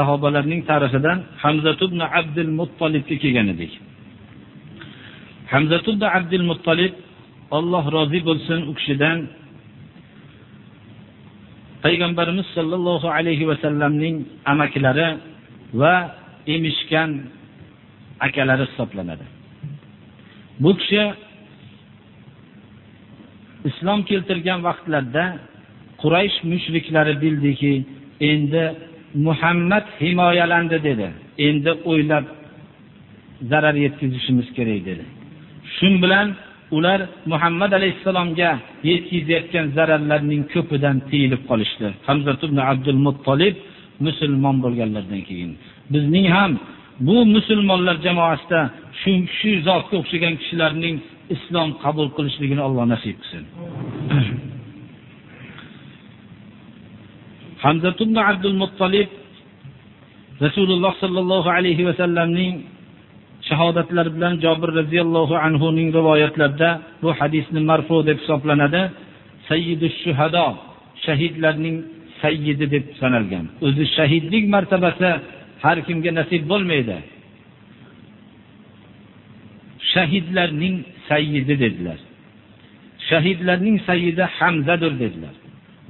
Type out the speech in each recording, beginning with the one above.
Sahobalarning tarixidan Hamzat ibn Abdul Muttolibga kelgan edik. Hamzat ibn Abdul Muttolib Alloh rozi bo'lsin u kishidan payg'ambarimiz sollallohu alayhi va sallamning amakilari va emishgan akalari hisoblanadi. Bu kishi islom keltirgan vaqtlarda Quraysh mushriklari bildiki, endi Muhammad himoyalandi dedi. Endi o'ylab zarar yetkazishimiz kerak dedi. Shun bilan ular Muhammad alayhisalomga yetkazayotgan zararlarning ko'pidan tiyilib qolishdi. Hamza ibn Abdul Muttolib musulmon bo'lganlardan keyin bizning ham bu musulmonlar jamoasida shu shu zotga o'xshagan kishilarning islom qabul qilishligini Alloh nasib qilsin. Hamza ibn Abdul Muttolib Rasululloh sallallohu alayhi va sallamning shahodatlari bilan Jabir radhiyallohu anhu ning rivoyatlarida bu hadisni marfu deb hisoblanadi. Sayyidush shuhado, shahidlarning sayyidi deb sanalgan. O'zi shahidlik martabasi har kimga nasib bo'lmaydi. Shahidlarning sayyidi dedilar. Shahidlarning sayyidi Hamzadir dedilar.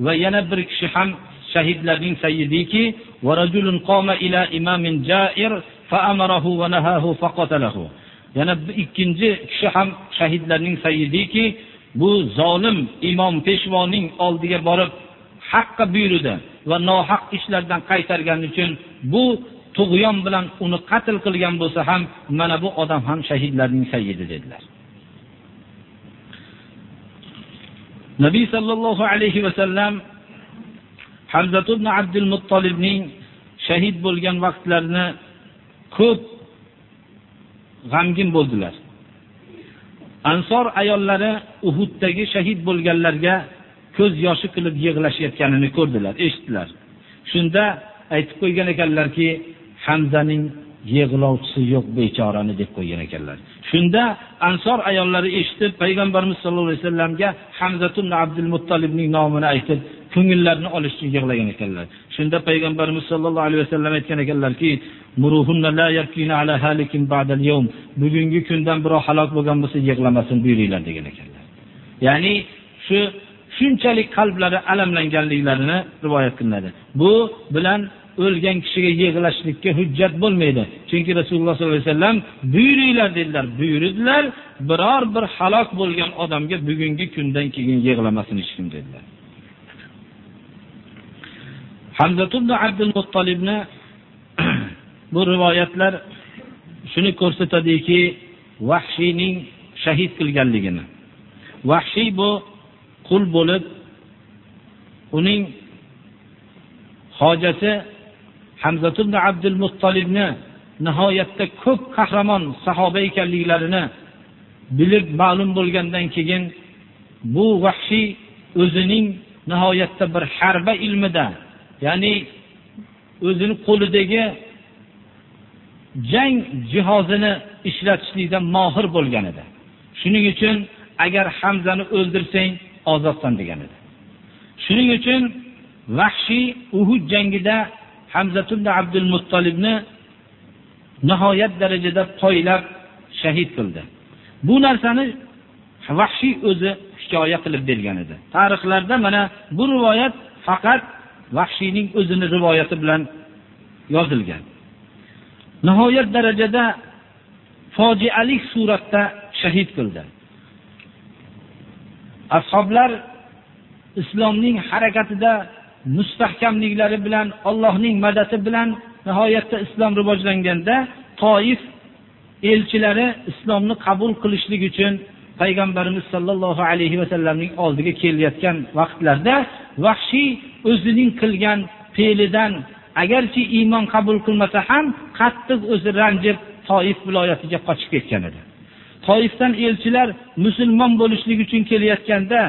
Va yana bir kishi ham shahidlarning sayyidiki va rajulun qoma ila imamin ja'ir fa amarahu va nahahu faqatalahu. Yana ikkinchi kishi ham shahidlarning sayyidiki bu zolim imom peshvoning oldiga borib haqqa buyurdi va nohaq ishlardan qaytargani uchun bu tug'yon bilan uni qatl qilgan bo'lsa ham mana bu odam ham shahidlarning sayyidi dedilar. Nabiy sollallohu alayhi vasallam Hamzat ibn Abdul Muttolibning shahid bo'lgan vaqtlarini ko'p g'amgin bo'ldilar. Ansor ayollari Uhuddagi shahid bo'lganlarga ko'z yoshi qilib yig'lashayotganini ko'rdilar, eshitdilar. Shunda aytib qo'ygan ekanlarki, Hamzaning yig'lovchisi yo'q bechorani deb qo'ygan ekanlar. Shunda Ansor ayollari eshitib payg'ambarimiz sollallohu alayhi vasallamga Hamzatun Abdul Muttolibning nomini aytib, ko'ngillarini olish uchun yig'lagan ekanlar. Shunda payg'ambarimiz sollallohu alayhi vasallam aytgan ekanlarki, muruhunna la yakina ala halikin ba'da al-yawm. Bugungi kundan biroq halok bo'lgan bo'lsa yig'lamasin buyuringlar degan ekanlar. Ya'ni shu shunchalik qalblari alamlanganliklarini rivoyat qilinadi. Bu bilan o'lgan kishiga yig'lashlikka hujjat bo'lmaydi. Chunki Rasululloh sollallohu alayhi vasallam buyuringlar dedilar, buyurdilar, biror bir halok bo'lgan odamga bugungi kundan keyin yig'lamasin hech kim dedilar. Hamza ibn Abdul Muttolibni bu rivoyatlar shuni ko'rsatadiki, Vahshiyning shahid qilganligini. Vahshiy bu qul bo'lib, uning hojasi hamzat ibn Abdul Muttolibni nihoyatda ko'p qahramon sahoba ekanliklarini bilib ma'lum bo'lgandan keyin bu vahshiy o'zining nihoyatda bir harba ilmida, ya'ni o'zini qo'lidagi jang jihozini ishlatishlikda mohir bo'lgan edi. Shuning uchun agar Hamzani o'ldirsang, ozodsan degan edi. Shuning uchun Vahshiy Uhud jangida Hamza ibn Abdul Muttolibni nihoyat darajada poylab shahid qildi. Bu narsani Vahshiy o'zi hikoya qilib bergan edi. Tarixlarda mana bu rivoyat faqat Vahshiyning o'zini rivoyati bilan yozilgan. Nihoyat darajada fojialik suratda shahid qildi. Ashoblar islomning harakatida mustahkamliklari bilan Allohning madadi bilan nihoyatda islom rivojlanganda Toif elchilari islomni qabul qilishlik uchun payg'ambarimiz sollallohu alayhi vasallamning oldiga kelayotgan vaqtlarda vahshiy o'zining qilgan fe'lidan agarchi iymon qabul qilmasa ham qattiq o'zi ranjib toif viloyatiga qochib ketgan edi. Toifdan elchilar musulmon bo'lishlik uchun kelayotganda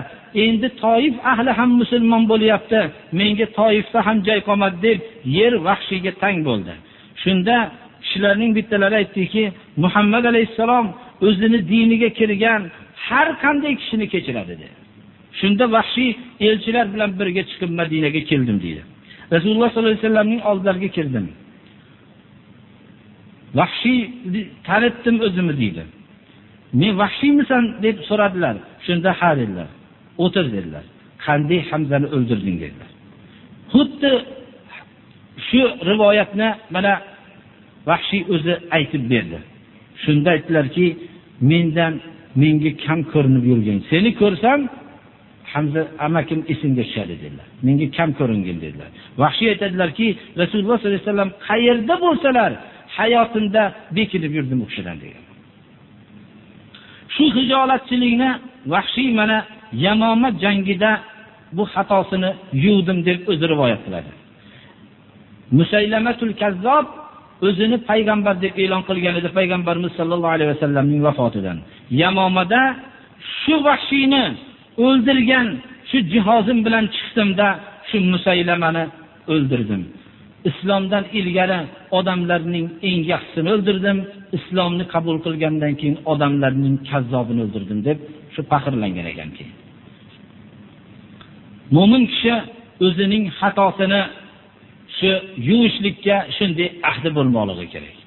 endi toif ahli ham musulmon bo'lyapti. Menga toifda ham joy qolmadi deb yer vahshiyga tang bo'ldi. Shunda kishilarning bittalari aytdiki muhammad alayhissalom o'zini diniga kirgan har qanday kishini kechiradi dedi. Shunda vahshiy elchilar bilan birga chiqib madinaga keldim deydi rasululloh sollallohu alayhi vasallamning oldilariga kirdim. Vahshiy tanitdim o'zimni deydi men vahshiymisan deb so'radilar. Shunda ha dedilar. O'tir dedilar qanday hamzani o'ldirding dedilar. Xuddi shu rivoyatni mana vahshiy o'zi aytib berdi. Shunda aytdilarki mendan menga kam ko'rinib yurgin. Seni ko'rsam hamza amakim esimga tushadi dedilar. Menga kam ko'ringin dedilar. Vahshiy aytadilarki rasululloh sollallohu alayhi vasallam qayerda bo'lsalar hayotimda bekinib yurdim u kishidan degan. Shu hijolatchilikni vahshiy mana yamoma jangida bu xatosini yuvdim deb o'zi rivoyat qiladi. Musaylamatul kazzob o'zini payg'ambar deb e'lon qilgan edi payg'ambarimiz sollallohu alayhi vasallamning vafotidan. Yamomada shu vahshiyni o'ldirgan shu jihozim bilan chiqdimda shu musaylamani o'ldirdim. Islomdan ilgari odamlarning eng yaxshisini o'ldirdim. Islomni qabul qilgandan keyin odamlarning kazzobini o'ldirdim deb shu faxrlangan ekan keyin mo'min kishi o'zining xatosini shu yuvishlikka shunday ahdi bo'lmoqligi kerak.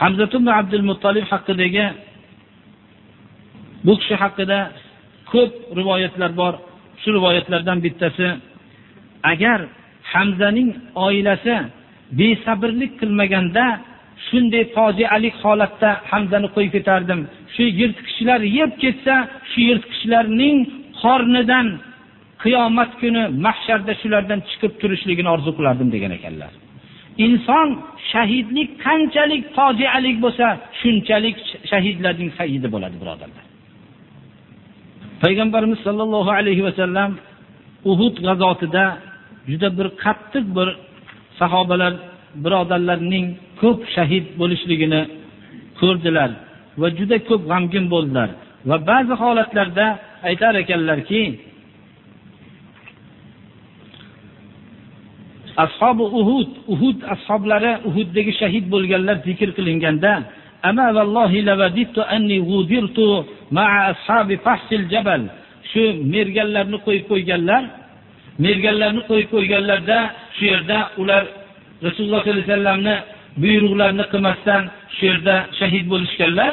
Hamzat ibn abdul muttolib haqidagi bu kishi haqida ko'p rivoyatlar bor. Shu rivoyatlardan bittasi agar hamzaning oilasi besabrlik qilmaganda shunday fojialik holatda hamzani qo'yib ketardim. Shu yirtqichlar yeb ketsa shu yirtqichlarning qornidan qiyomat kuni mahsharda shulardan chiqib turishligini orzu qilardim degan ekanlar. Inson shahidlik qanchalik fojialik bo'lsa shunchalik shahidlarning sayidi bo'ladi birodarlar. Payg'ambarimiz sollallohu alayhi vasallam uhud g'azotida juda bir qattiq bir sahobalar birodarlarning ko'p shahid bo'lishligini ko'rdilar va juda ko'p g'amgin bo'ldilar. Va ba'zi holatlarda aytar ekanlarki ashobi uhud uhud ashoblari uhuddagi shahid bo'lganlar zikr qilinganda ama vallohi lavadittu anni g'udirtu ma'a ashabi fahsil jabal. Shu merganlarni qo'yib qo'yganlar merganlarni qo'yib qo'yganlarda shu yerda ular rasululloh sollallohu alayhi vasallamni buyruqlarini qilmasdan shu yerda shahid bo'lishganlar.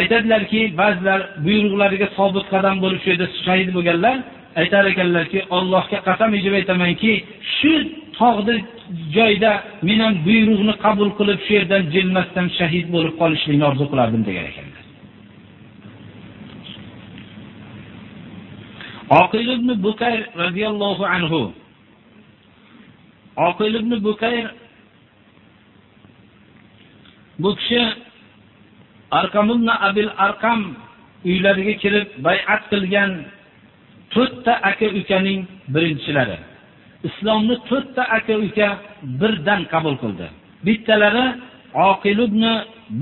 Aytadilarki ba'zilar buyruqlariga sobit qadam bo'lib shu yerda shahid bo'lganlar. Aytar ekanlarki allohga qasam ichib aytamanki shu tog'ni joyda men ham buyruqni qabul qilib shu yerdan jilmasdan shahid bo'lib qolishlikni orzu qilardim degan ekanlar. Oqil ibn bukayr radhiyallohu anhu. Oqil ibn bukayr bu kishi arqam ibn abil arqam uylariga kirib bay'at qilgan to'rtta aka ukaning birinchilari islomni to'rtta aka uka birdan qabul qildi. Bittalari oqil ibn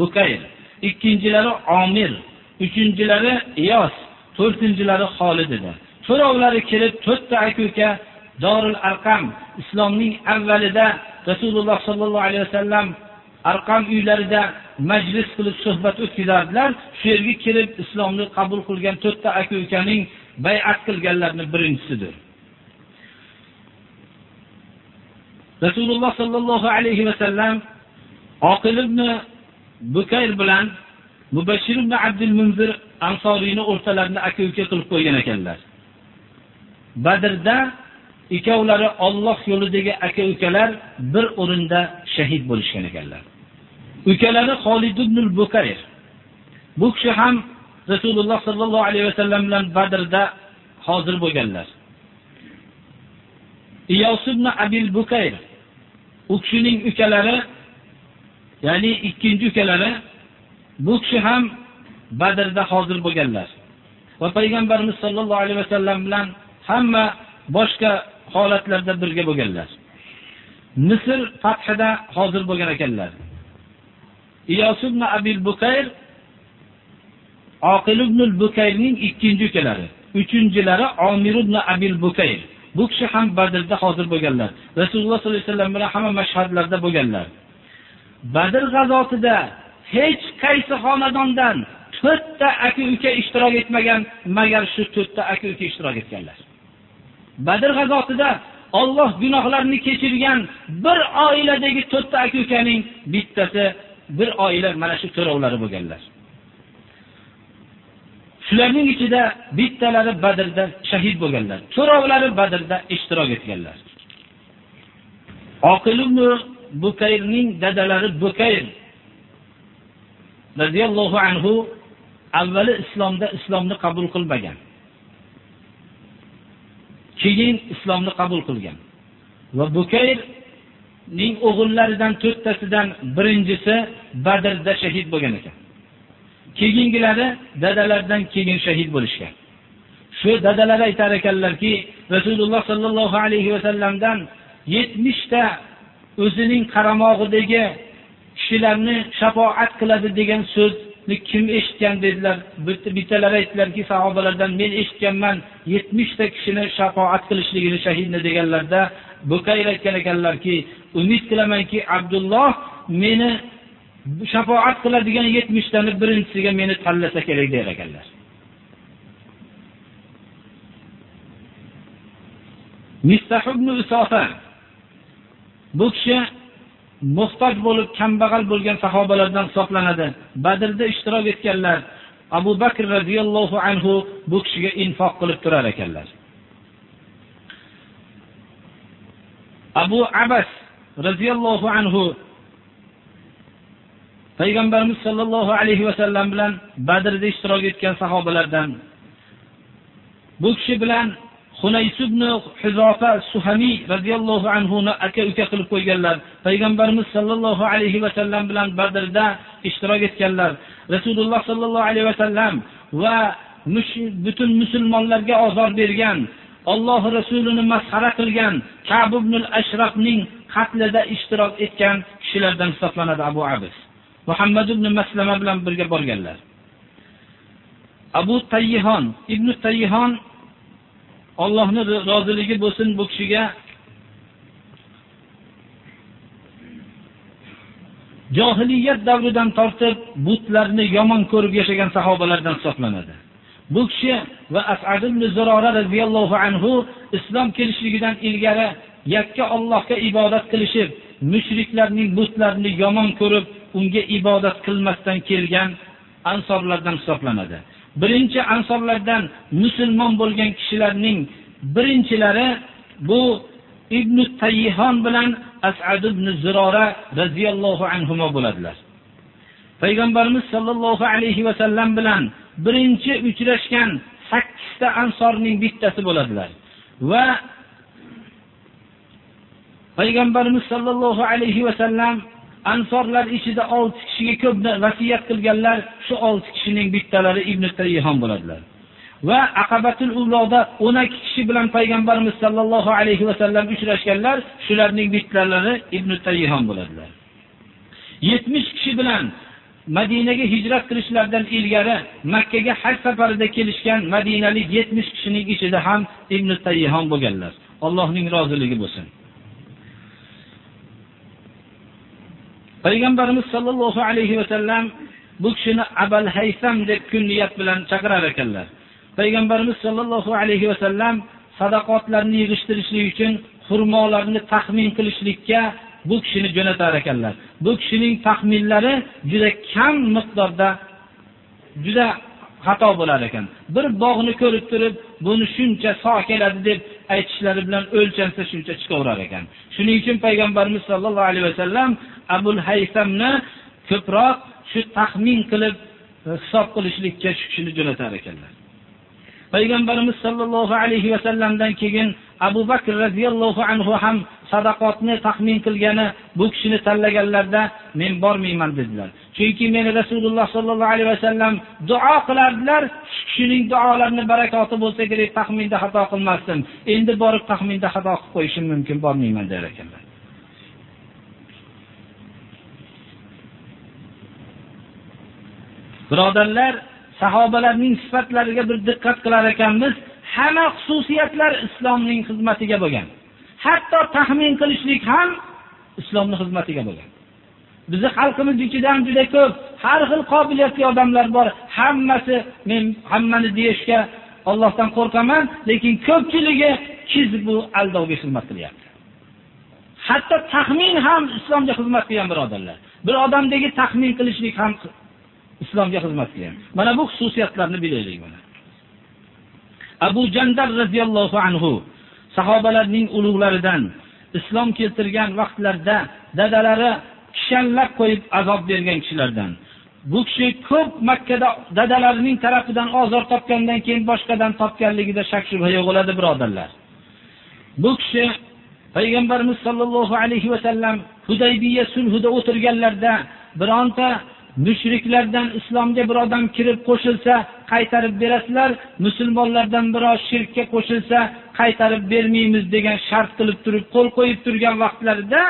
bukayr ikkinchilari omir uchinchilari iyos to'rtinchilari xolid edi. So'rovlari kelib to'rtta aka dorul arqam islomning avvalida rasululloh sollallohu alayhi vasallam arqam uylarida majlis qilib suhbat o'tkazardilar shu yerga kelib islomni qabul qilgan to'rtta aka ukaning bay'at qilganlarni birinchisidir rasululloh sollallohu alayhi vasallam oqil ibn bukayr bilan mubashir ibn abdul munzir ansoriyni o'rtalarini aka uka qilib qo'ygan ekanlar. Badrda ikkovlari Alloh yo'lidagi aka ukalar bir o'rinda shahid bo'lishgan ekanlar. Ukalari xolid ibn al-Bukayr. bu kishi ham rasululloh sallallohu alayhi vasallam bilan badrda hozir bo'lganlar. Iyos ibn abil bukayr u kishining ukalari ya'ni ikkinchi ukalari bu kishi ham badrda hozir bo'lganlar. Va payg'ambarimiz sollallohu alayhi vasallam bilan hamma boshqa holatlarda birga bo'lganlar Misr fathida hozir bo'lgan ekanlar. Iyos ibn Abil Bukayr Oqil ibn bukayrning ikkinchi ukalari. Uchinchilari Omir ibn Abil Bukayr. Bu kishi ham Badrda hozir bo'lganlar. Rasululloh sollallohu alayhi vasallam bilan hamma mashhadlarda bo'lganlar. Badr g'azotida hech qaysi xonadondan to'rtta aka-uka ishtirok etmagan, magar shu to'rtta aka-uka ishtirok etganlar. Badr g'azotida Alloh gunohlarini kechirgan bir oiladagi to'rtta aka-ukaning bittasi bir oila mana shu to'rovlari bo'lganlar. Shularning ichida bittalari Badrda shahid bo'lganlar. To'rovlari Badrda ishtirok etganlar. Oqil Bukayrning dadalari Bukayr roziyallohu anhu avvali islomda islomni qabul qilmagan. Keyin islomni qabul qilgan. Va Bukayrning o'g'illaridan to'rttasidan birinchisi Badrda shahid bo'lgan ekan. Keyingilari dadalardan keyin shahid bo'lishgan. Shu dadalari aytar ekanlarki, Rasululloh sallallohu alayhi va sallamdan 70 ta o'zining qaramog'idagi kishilarni shafoat qiladi degan so'z kim eshitgan dedilar. Bittalari aytdilarki, sahobalardan men eshitganman 70 ta kishini shafoat qilishligini shahidni deganlarda Bukayr aytgan ekanlarki, umid qilamanki Abdulloh meni shafoat qiladigan 70 birinchisiga meni tanlasa kerak der ekanlar. Mistah ibn Usofa bu kishi muhtoj bo'lib kambag'al bo'lgan sahobalardan hisoblanadi. Badrda ishtirok etganlar. Abu Bakr radhiyallohu anhu bu kishiga infoq qilib turar ekanlar. Abu Abbas radhiyallohu anhu payg'ambarimiz sollallohu alayhi vasallam bilan Badrda ishtirok etgan sahobalardan bu kishi bilan Hunays ibn Huzofa Suhami radhiyallohu anhu ni aka-uka qilib qo'yganlar. Payg'ambarimiz sallallohu alayhi va sallam bilan Badrda ishtirok etganlar. Rasululloh sallallohu alayhi va sallam va butun musulmonlarga azob bergan, Alloh rasulini masxara qilgan Ka'b ibn al-Ashrafning qatlida ishtirok etgan kishilardan hisoblanadi Abu Abis. Muhammad ibn Maslama bilan birga borganlar. Abu Tayyihon ibn Tayyihon Allohning roziligi bo'lsin bu kishiga johiliyat davridan tortib butlarni yomon ko'rib yashagan sahobalardan hisoblanadi. Bu kishi va As'ad ibn Zurora radhiyallohu anhu islom kelishligidan ilgari yakka Allohga ibodat qilishib, mushriklarning butlarini yomon ko'rib, unga ibodat qilmasdan kelgan ansorlardan hisoblanadi. Birinchi ansorlardan musulmon bo'lgan kishilarning birinchilari bu Ibn Tayyihon bilan As'ad ibn Zirora radhiyallohu anhuma bo'ladilar. Payg'ambarimiz sollallohu alayhi va sallam bilan birinchi uchrashgan 8 ta ansorning bittasi bo'ladilar. Va Payg'ambarimiz sollallohu alayhi va sallam ansorlar ichida 6 kishiga ko'p vasiyat qilganlar, shu 6 kishining bittalari Ibn Tayyihon bo'ladilar. Va Aqabatul Uloda 12 kishi bilan payg'ambarimiz sollallohu alayhi va sallam uchrashganlar, shularning bittalari Ibn Tayyihon bo'ladilar. 70 kishi bilan Madinaga hijrat qilishlaridan ilgari Makkaga haj safarida kelishgan Madinalik 70 kishining ichida ham Ibn Tayyihon bo'lganlar. Allohning roziligi bo'lsin. Payg'ambarimiz sollallohu alayhi va sallam bu kishini abal Haysam deb kunniyat bilan chaqirar ekanlar. Payg'ambarimiz sollallohu alayhi va sallam sadaqotlarni yig'ishtirishlik uchun xurmolarni taxmin qilishlikka bu kishini jo'natar ekanlar. Bu kishining taxminlari juda kam miqdorda juda xato bo'lar ekan. Bir bog'ni ko'rib turib, buni shuncha so keladi deb aytishlari bilan o'lchansa shuncha chiqaverar ekan. Shuning uchun payg'ambarimiz sollallohu alayhi vasallam Abul Haysamni ko'proq shu taxmin qilib e, hisob qilishlikka shu kishini jo'natar ekanlar. Payg'ambarimiz sollallohu alayhi vasallamdan keyin Abu Bakr radhiyallohu anhu ham sadaqotni taxmin qilgani bu kishini tanlaganlarda men bormayman dedilar. chunki meni rasululloh sollallohu alayhi vasallam duo qilardilar kishining duolarini barakoti bo'lsa kerak taxminda xato qilmasdim. Endi borib taxminda xato qilib qo'yishim mumkin bormayman der ekanlar. Birodarlar sahobalarning sifatlariga bir diqqat qilar ekanmiz hamma xususiyatlar islomning xizmatiga bo'lgan. Hatto taxmin qilishlik ham islomni xizmatiga bo'lgan. Bizi xalqimiz ichida ham juda ko'p har xil qobiliyatli odamlar bor. Hammasi men hammani deyishga Allohdan qo'rqaman, lekin ko'pchiligi kizbu aldovga xizmat qilyapti. Hatto taxmin ham islomga xizmat qilgan birodarlar. Bir odamdagi taxmin qilishlik ham islomga xizmat qilgan. Mana bu xususiyatlarni bilaylik mana. Abu jandar radhiyallohu anhu sahobalarning ulug'laridan islom keltirgan vaqtlarda dadalari kishanlab qo'yib azob bergan kishilardan. Bu kishi ko'p Makkada dadalarining tarafidan ozor topgandan keyin boshqadan topganligida shak shubha yo'q bo'ladi birodarlar. Bu kishi payg'ambarimiz sollallohu alayhi vasallam Hudaybiya sulhida o'tirganlarda bironta mushriklardan islomga bir odam kirib qo'shilsa qaytarib berasizlar, musulmonlardan birov shirkka qo'shilsa qaytarib bermaymiz degan shart qilib turib qo'l qo'yib turgan vaqtlarida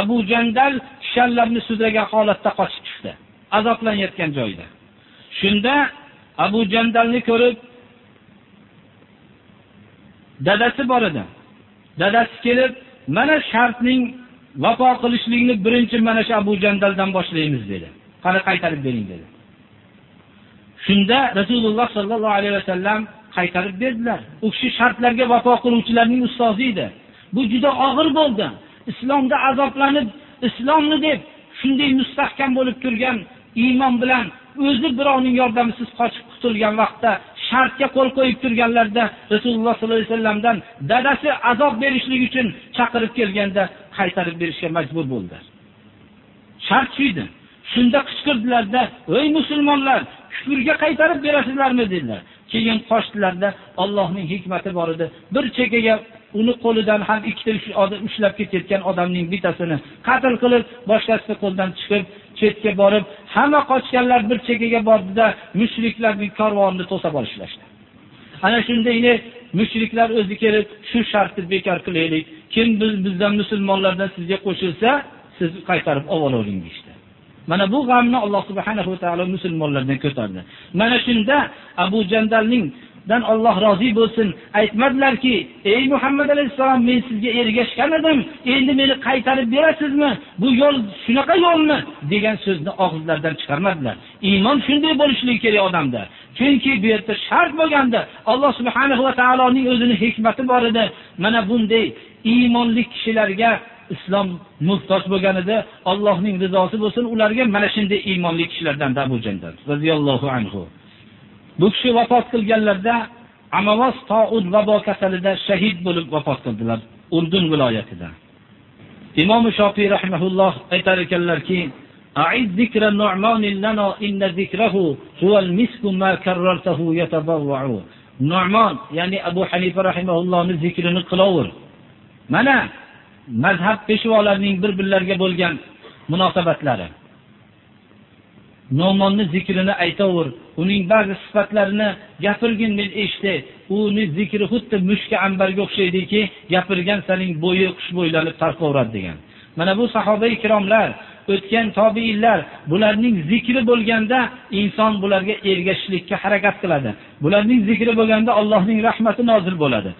Abu Jandal kishanlarni sudragan holatda qochib chiqdi. Azoblanayotgan joyda. Shunda Abu Jandalni ko'rib dadasi bor edi. Dadasi kelib, mana shartning vafo qilishlikni birinchi mana shu Abu Jandaldan boshlaymiz dedi. Qani qaytarib bering dedi. Shunda Rasululloh sollallohu alayhi vasallam qaytarib berdilar. U kishi shartlarga vafo qiluvchilarning ustozi edi. Bu juda og'ir bo'ldi. Islomda azoblanib, islomni deb shunday mustahkam bo'lib turgan iymon bilan o'zi birovning yordamisiz qochib qutulgan vaqtda shartga qo'l qo'yib turganlarda Rasululloh sollallohu alayhi vasallamdan dadasi azob berishlik uchun chaqirib kelganda qaytarib berishga majbur bo'ldilar. Shart shu edi. Shunda qichqirdilarda, "Ey musulmonlar, kufrga qaytarib berasizlarmi?" dedilar. Keyin qochdilarda Allohning hikmati bor edi. Bir chekkaga uni qo'lidan ham ikkita odam ushlab ketayotgan odamning bittasini qatl qilib, boshqasini qo'ldan chiqib, chetga borib, hamma qochganlar bir chekkaga bordida mushriklarning karvonini to'sab olishlashdi. Ana shunda mushriklar o'zi kelib, shu shartni bekor qilaylik. Kim biz bizdan musulmonlardan sizga qo'shilsa, siz qaytarib olavering deyishdi Mana bu g'amni Alloh subhanahu va taolo musulmonlardan ko'tardi. Mana shunda Abu Jandalning dan Alloh rozi bo'lsin. Aytmadilarki ey Muhammad alayhisalom, men sizga ergashgan edim endi meni qaytarib berasizmi? Bu yo'l shunaqa yo'lmi? degan so'zni og'izlaridan chiqarmadilar. Iymon shunday bo'lishligi kerak odamda. Chunki bu yerda shart bo'lganda Alloh subhanahu va taoloning o'zini hikmati bor edi. Mana bunday iymonli kishilarga islom muhtoj bo'lganida Allohning rizosi bo'lsin ularga. Mana shunday iymonli kishilardan Abu Jandal radhiyallohu anhu. Bu kishi vafot qilganlarda Amavos Taud vabo kasalida shahid bo'lib vafot qildilar Urdun viloyatida. Imom Shofiy rahimahulloh aytar ekanlarki, أعد ذكر النعمان لنا إن ذكره هو المسك ما كررته يتضرع Nu'man, ya'ni Abu Hanifa rahimahullohning zikrini qilaver. Mana mazhab peshvolarining bir-birlariga bo'lgan munosabatlari. Nomonni zikrini aytaver, uning ba'zi sifatlarini gapirgin men eshitay. Uni zikri xuddi mushka ambarga o'xshaydiki, gapirgan saning bo'yi xushbo'ylanib tarqaveradi degan. Mana bu sahoba ikromlar, o'tgan tobiinlar, bularning zikri bo'lganda inson bularga ergashishlikka harakat qiladi. Bularning zikri bo'lganda Allohning rahmati nozil bo'ladi.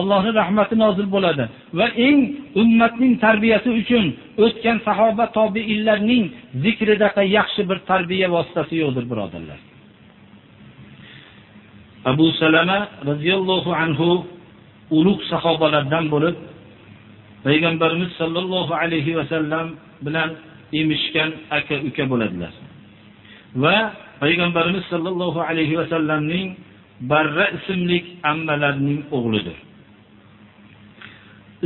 Allohni rahmati nozil bo'ladi va eng ummatning tarbiyasi uchun o'tgan sahoba tobiinlarning zikridaqa yaxshi bir tarbiya vositasi yo'qdir, birodarlar. Abu Salama radhiyallohu anhu ulug' sahobalardan bo'lib, payg'ambarimiz sollallohu alayhi va sallam bilan emishgan aka-uka bo'ladilar. Va payg'ambarimiz sollallohu alayhi va sallamning Barra ismli ammalarining o'g'lidir.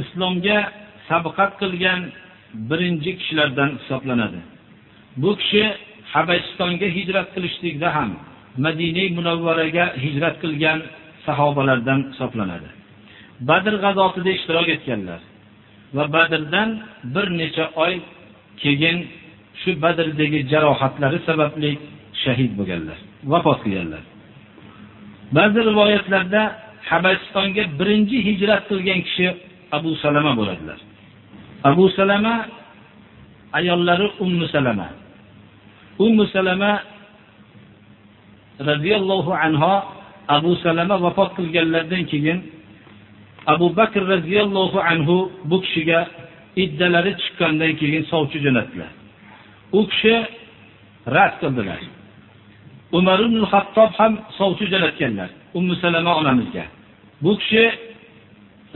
Islomga sabqat qilgan birinchi kishilardan hisoblanadi. Bu kishi Habashistonga hijrat qilishlikda ham Madina Munavvaraga hijrat qilgan sahobalardan hisoblanadi. Badr g'azotida ishtirok etganlar va Badrdan bir necha oy keyin shu Badrdagi jarohatlari sababli shahid bo'lganlar, vafot qilganlar. Ba'zi rivoyatlarda Habasistonga birinchi hijrat qilgan kishi Abu Salama bo'ladilar. Abu Salama ayollari Ummu Salama. ummu salama radhiyallohu anha abu salama vafot qilganlardan keyin abu bakr radhiyallohu anhu bu kishiga iddalari chiqqandan keyin sovchi jo'natdilar u kishi rad qildilar umar ibn hattob ham sovchi jo'natganlar ummu salama onamizga bu kishi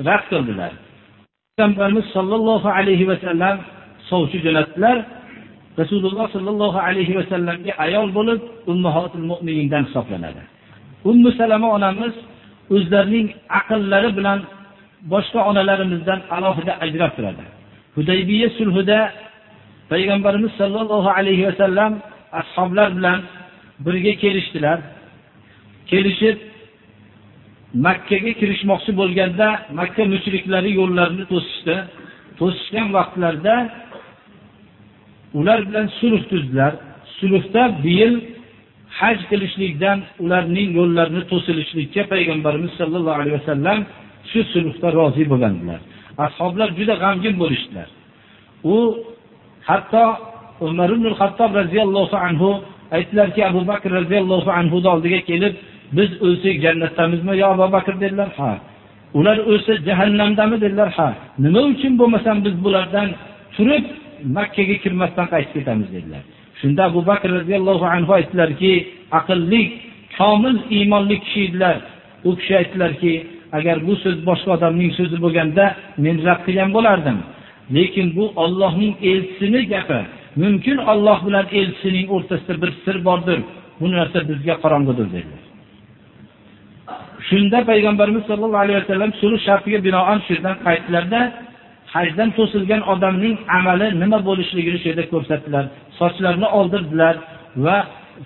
rad qildilar. Payg'ambarimiz sollallohu alayhi vasallam sovchi jo'natdilar. Rasululloh sollallohu alayhi vasallamga ayol bo'lib ummahotil mo'minindan hisoblanadi. Ummu salama onamiz o'zlarining aqllari bilan boshqa onalarimizdan alohida ajrab turadi. Hudaybiya sulhida payg'ambarimiz sollallohu alayhi vasallam ashoblar bilan birga kelishdilar. Kelishib makkaga kirishmoqchi bo'lganda makka mushriklari yo'llarini to'sishdi. To'sishgan vaqtlarda ular bilan sulh tuzdilar. Sulhda bir yil haj qilishlikdan ularning yo'llarini to'silishlikka payg'ambarimiz sollallohu alayhi vasallam shu sulhda rozi bo'lganlar. ashoblar juda g'amgin bo'lishdilar. U hatto umar ibn Xattob radhiyallohu anhu aytlarki, abu bakr radhiyallohu anhu oldiga kelib biz o'lsak jannatdamizmi? Yo abu bakr dedilar ha. Ular o'lsa jahannamdami dedilar ha. Nima uchun bo'lmasam biz bulardan turib makkaga kirmasdan qaytib ketamiz dedilar. Shunda abu bakr radhiyallohu anhu aytdilarki aqlli komil iymonli kishi edilar. U kishi aytdilarki agar bu so'z boshqa odamning so'zi bo'lganda men rad qilgan bo'lardim. Lekin bu Allohning elchisini gapi mumkin Alloh bilan elchisining o'rtasida bir sir bordir. Bu narsa bizga qorong'idir dedilar. Shunda payg'ambarimiz sollallohu alayhi vasallam sulh shartiga binoan shu yerdan qaytdilarda hajdan to'silgan odamning amali nima bo'lishligini shu yerda ko'rsatdilar. Sochlarini oldirdilar va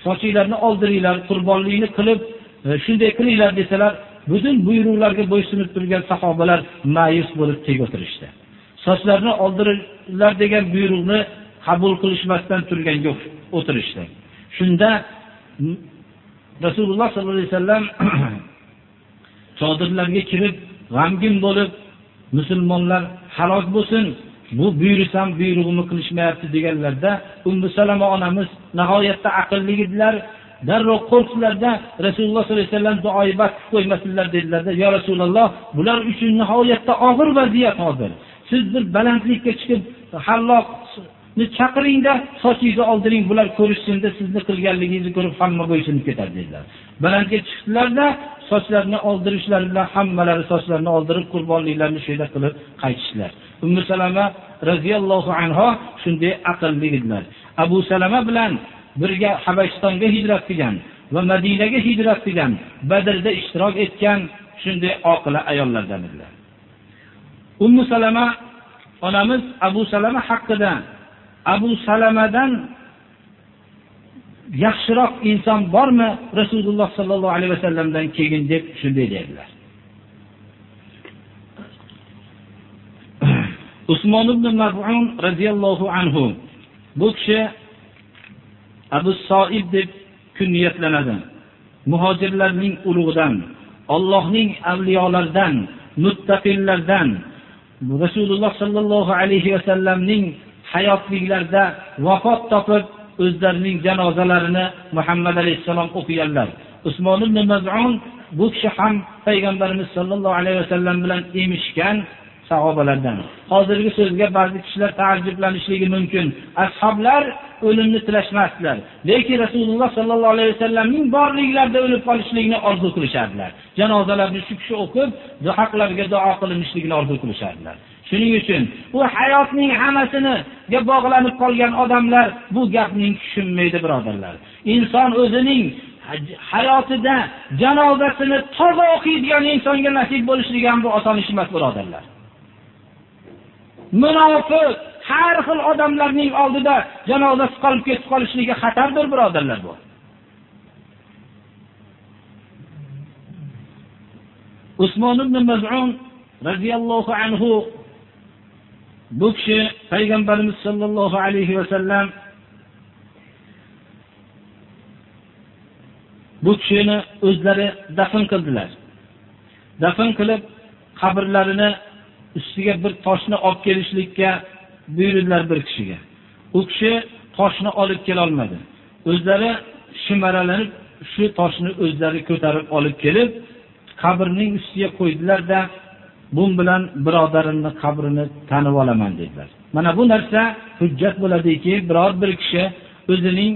sochinglarni oldiringlar qurbonlikni qilib e, shunday qilinglar desalar butun buyruqlarga bo'ysunib turgan sahobalar ma'yus bo'lib tek o'tirishdi. Sochlarini oldiringlar degan buyruqni qabul qilishmasdan turgan yo'q o'tirishdi. Shunda rasululloh sollallohu alayhi vasallam chodirlarga kirib g'amgin bo'lib musulmonlar halok bo'lsin bu buyursam buyrug'imni qilishmayapti deganlarda ummu salama onamiz nihoyatda aqlli edilar darrov qo'rqdilarda rasululloh sollallohu alayhi vasallam duoibat qilib qo'ymasinlar dedilarda yo rasululloh bular uchun nihoyatda og'ir vaziyat hozir. Siz bir balandlikka chiqib halloq chaqiringda sochingizni oldiring bular ko'rishsinda sizni qilganligingizni ko'rib hamma bo'ysunib ketadi dedilar. Balandga chiqdilarda sochlarini oldirishlari bilan hammalari sochlarini oldirib qurbonliklarni shu yerda qilib qaytishdilar. Ummu salama roziyallohu anho shunday aqlli edilar. Abu salama bilan birga habashistonga hijrat qilgan va madinaga hijrat qilgan badrda ishtirok etgan shunday oqila ayollardan edilar. Ummu salama onamiz abu salama haqida abu salamadan yaxshiroq inson bormi rasululloh sollallohu alayhi vasallamdan keyin deb shunday dedilar usmon ibn mabun roziyallohu anhu bu kishi abu soib deb kunyatlanadi muhojirlarning ulug'idan ollohning avliyolaridan muttaqillardan rasululloh sollallohu alayhi vasallamning hayotliklarida vafot topib o'zlarining janozalarini muhammad alayhissalom o'qiganlar. Usmon ibn mazun bu kishi ham payg'ambarimiz sollallohu alayhi vasallam bilan emishgan sahobalardan. Hozirgi so'zga ba'zi kishilar taajjublanishligi mumkin. Ashoblar o'limni tilashmasdilar lekin rasululloh sollallohu alayhi vasallamning borliklarida o'lib qolishlikni orzu qilishardilar. Janozalarni shu kishi o'qib haqlariga duo qilinishligini orzu qilishardilar. Shuning uchun bu hayotning hammasiniga bog'lanib qolgan odamlar bu gapning tushunmaydi birodarlar. Inson o'zining hayotida janozasini toza o'qiydigan insonga nasib bo'lishligi ham bu oson ish emas birodarlar. Munofiq har xil odamlarning oldida janozasi qolib ketib qolishligi xatardir birodarlar bu. Usmon ibn mazun roziyallohu anhu bu kishi payg'ambarimiz sollallohu alayhi vasallam bu kishini o'zlari dafn qildilar. Dafn qilib qabrlarini ustiga bir toshni olib kelishlikka buyurdilar bir kishiga. U kishi toshni olib kelolmadi o'zlari shimaralanib shu toshni o'zlari ko'tarib olib kelib qabrning ustiga qo'ydilarda bu bilan birodarimni qabrini tanib olaman dedilar. Mana bu narsa hujjat bo'ladiki biror bir kishi o'zining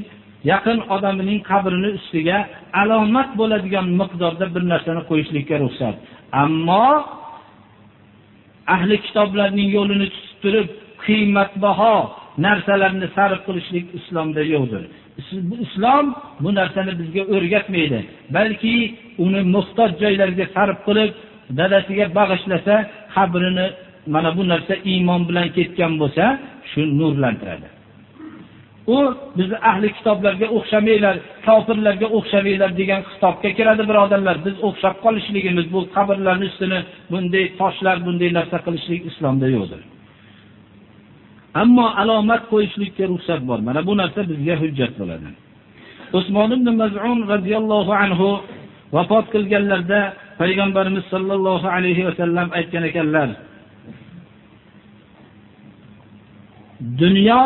yaqin odamining qabrini ustiga alomat bo'ladigan miqdorda bir narsani qo'yishlikka ruxsat. Ammo ahli kitoblarning yo'lini tutib turib qiymatbaho narsalarni sarf qilishlik islomda yo'qdir. Islom bu narsani bizga o'rgatmaydi balki uni muhtoj joylarga sarf qilib dadasiga bag'ishlasa qabrini mana bu narsa iymon bilan ketgan bo'lsa shu nurlantiradi. U bizni ahli kitoblarga o'xshamanglar kofirlarga o'xshamanglar degan xitobga kiradi birodarlar. Biz o'xshab qolishligimiz bu qabrlarni ustini bunday toshlar bunday narsa qilishlik islomda yo'qdir. Ammo alomat qo'yishlikka ruxsat bor. Mana bu narsa bizga hujjat bo'ladi. Usmon ibn mazun roziyallohu anhu vafot qilganlarida payg'ambarimiz sollallohu alayhi vasallam aytgan ekanlar dunyo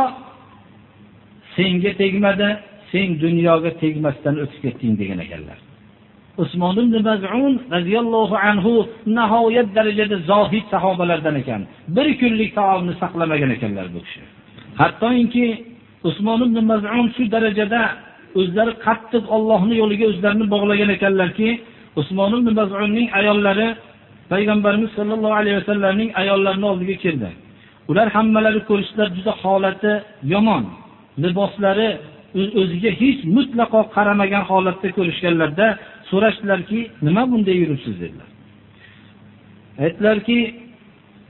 senga tegmadi sen dunyoga tegmasdan o'tib ketding degan ekanlar. Usmon ibn mazun roziyallohu anhu nihoyat darajada zohid sahobalardan ekan. Bir kunlik taomni saqlamagan ekanlar bu kishi. Hattoki usmon ibn mazun shu darajada o'zlari qattiq ollohni yo'liga o'zlarini bog'lagan ekanlarki usmon ibn mazunning ayollari payg'ambarimiz sollallohu alayhi vasallamning ayollarini oldiga keldi. Ular hammalari ko'rishdilar juda holati yomon. Liboslari o'ziga hech mutlaqo qaramagan holatda ko'rishganlarda so'rashdilarki nima bunday yuribsiz dedilar. Aytdilarki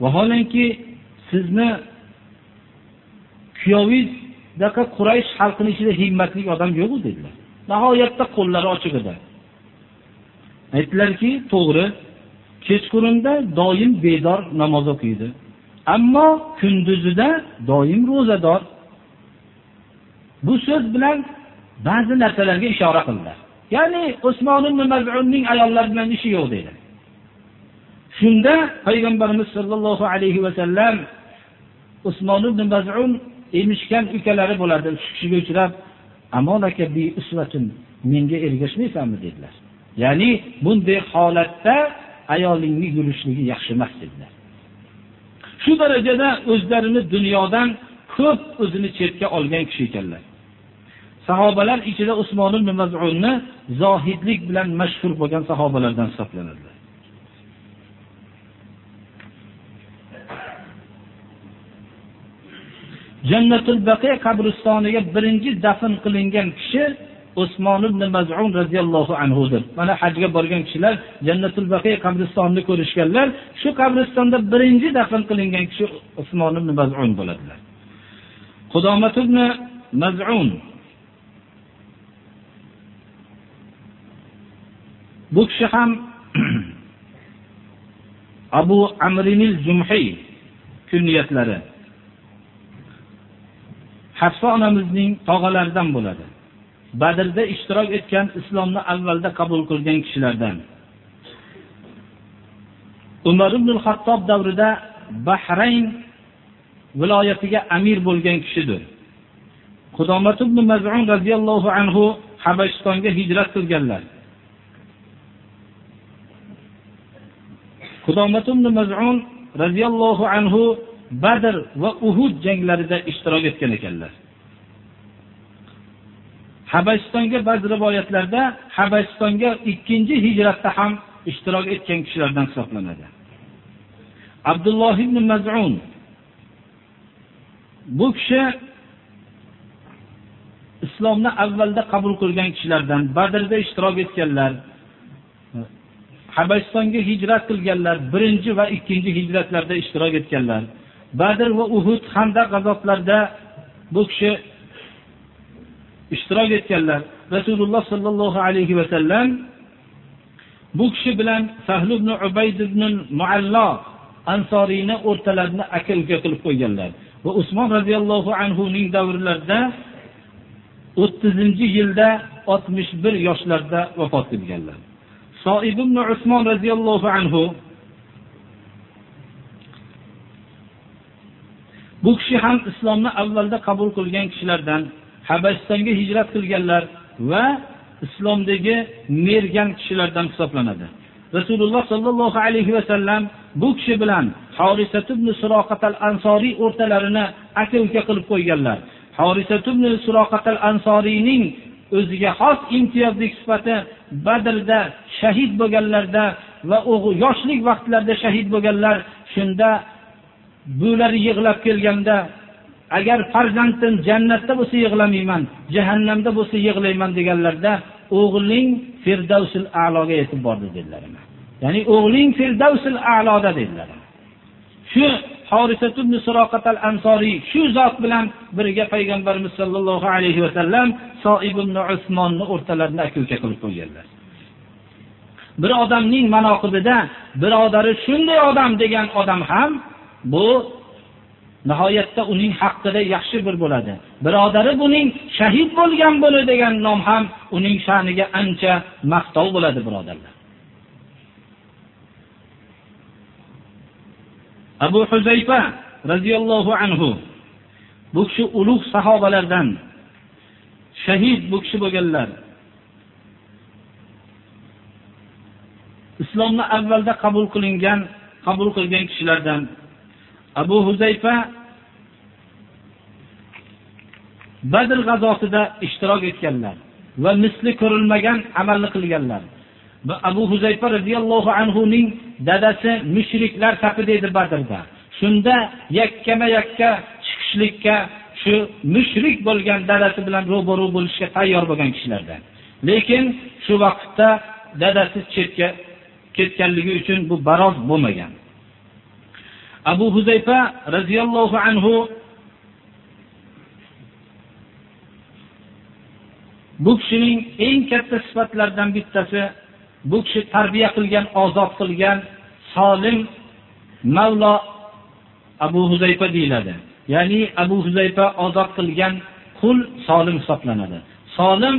vaholanki sizni kuyovingizdaka quraysh xalqini ichida himmatli odam yo'qu dedilar. Nihoyatda qo'llari ochiq edi. Aytdilarki to'g'ri kechqurunda doim bedor namoz o'qiydi. Ammo kunduzida doim ro'zador. Bu so'z bilan ba'zi narsalarga ishora qildilar. Ya'ni usmon ibn mazunning ayollar bilan ishi yo'q dedi shunda payg'ambarimiz sollallohu alayhi vasallam usmon ibn mazun emishgan ukalari bo'lardi. Shu kishiga uchrab amolaka bi usvatun menga ergashmaysanmi? dedilar. Ya'ni bunday holatda ayolingni yurishligi yaxshi emas dedilar. Shu darajada o'zlarini dunyodan ko'p o'zini chetga olgan kishi ekanlar. Sahobalar ichida usmon ibn mazunni zohidlik bilan mashhur bo'lgan sahobalardan hisoblanadi jannatul baqiy qabristoniga birinchi dafn qilingan kishi usmon ibn mazun roziyallohu anhudir. Mana hajga borgan kishilar jannatul baqiy qabristonini ko'rishganlar shu qabristonda birinchi dafn qilingan kishi usmon ibn mazun bo'ladilar. Qudomat ibn mazun. Bu kishi ham abu amrinil jumhiy kunniyatlari. Hafsa onamizning tog'alaridan bo'ladi. Badrda ishtirok etgan islomni avvalda qabul qilgan kishilardan. Umar ibn hattob davrida bahrayn viloyatiga amir bo'lgan kishidir. Qudomat ibn mazun radhiyallohu anhu habashistonga hijrat qilganlar. Qudomat ibn Maz'un radhiyallohu anhu Badr va Uhud janglarida ishtirok etgan ekanlar. Habasistonga ba'zi rivoyatlarda Habasistonga ikkinchi hijratda ham ishtirok etgan kishilardan hisoblanadi. Abdulloh ibn Maz'un bu kishi islomni avvalda qabul qilgan kishilardan Badrda ishtirok etganlar. Habasistonga hijrat qilganlar, birinchi va ikkinchi hijratlarda ishtirok etganlar. Badr va Uhud hamda g'azovatlarda bu kishi ishtirok etganlar. Rasululloh sallallohu alayhi va sallam bu kishi bilan Sahl ibn Ubayd ibn muallo Ansoriyni o'rtalarini aka-uka qilib qo'yganlar. Va Usmon roziyallohu anhu ning davrlarida 30-yilda 61 yoshlarda vafot etganlar. Soib ibn Usmon roziyallohu anhu bu kishi ham islomni avvalda qabul qilgan kishilardan Habasistonga hijrat qilganlar va islomdagi mergan kishilardan hisoblanadi. Rasululloh sallallohu alayhi vasallam bu kishi bilan Horisat ibn suroqatal ansoriy o'rtalarini aka-uka qilib qo'yganlar. Horisat ibn suroqatal ansoriyning o'ziga xos imtiyozlik sifati Badrda shahid bo'lganlarda va yoshlik vaqtlarida shahid bo'lganlar shunda bular yig'lab kelganda agar farzandim jannatda bo'lsa yig'lamayman jahannamda bo'lsa yig'layman deganlarda o'g'ling firdavsul a'loga yetib bordi dedilar. Ya'ni o'g'ling firdavsul a'loda dedilar. Shu al ansoriy shu zot bilan birga payg'ambarimiz sollallohu alayhi vasallam soib ibn usmonni o'rtalarida aka uka qilib qo'yganlar. Bir odamning manoqibida birodari shunday odam degan odam ham bu nihoyatda uning haqida yaxshi bir bo'ladi. Birodari buning shahid bo'lgan bo'li degan nom ham uning sha'niga ancha maqtov bo'ladi birodarlar. Abu huzayfa roziyallohu anhu bu kishi ulug' sahobalardan shahid bu kishi bo'lganlar. Islomni avvalda qabul qilingan qabul qilgan kishilardan abu huzayfa badr g'azosida ishtirok etganlar va misli ko'rilmagan amalni qilganlar. Abu huzayfa roziyallohu anhuning dadasi mushriklar safida edi badrda. Shunda yakkama yakka chiqishlikka shu mushrik bo'lgan dadasi bilan ro'baru bo'lishga tayyor bo'lgan kishilardan. Lekin shu vaqtda dadasi chetga ketganligi uchun bu baroz bo'lmagan. Abu huzayfa roziyallohu anhu bu kishining eng katta sifatlaridan bittasi bu kishi tarbiya qilgan ozod qilgan solim mavlo abu huzayfa deyiladi. Ya'ni abu huzayfa ozod qilgan qul solim hisoblanadi. Solim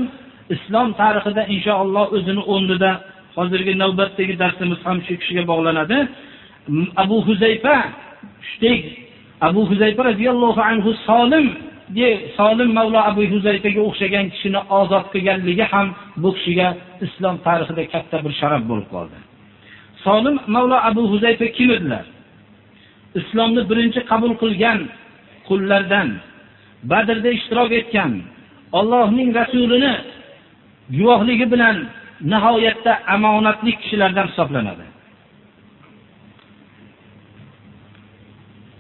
islom tarixida inshaalloh o'zini o'rnida hozirgi navbatdagi darsimiz ham shu kishiga bog'lanadi. Abu huzayfa shudek abu huzayfa roziyallohu anhu solim solim mavlo abu huzayfaga o'xshagan kishini ozod qilganligi ham bu kishiga islom tarixida katta bir sharaf bo'lib qoldi. Solim mavlo abu huzayfa kim edilar? Islomni birinchi qabul qilgan qullardan badrda ishtirok etgan ollohning rasulini guvohligi bilan nihoyatda omonatli kishilardan hisoblanadi.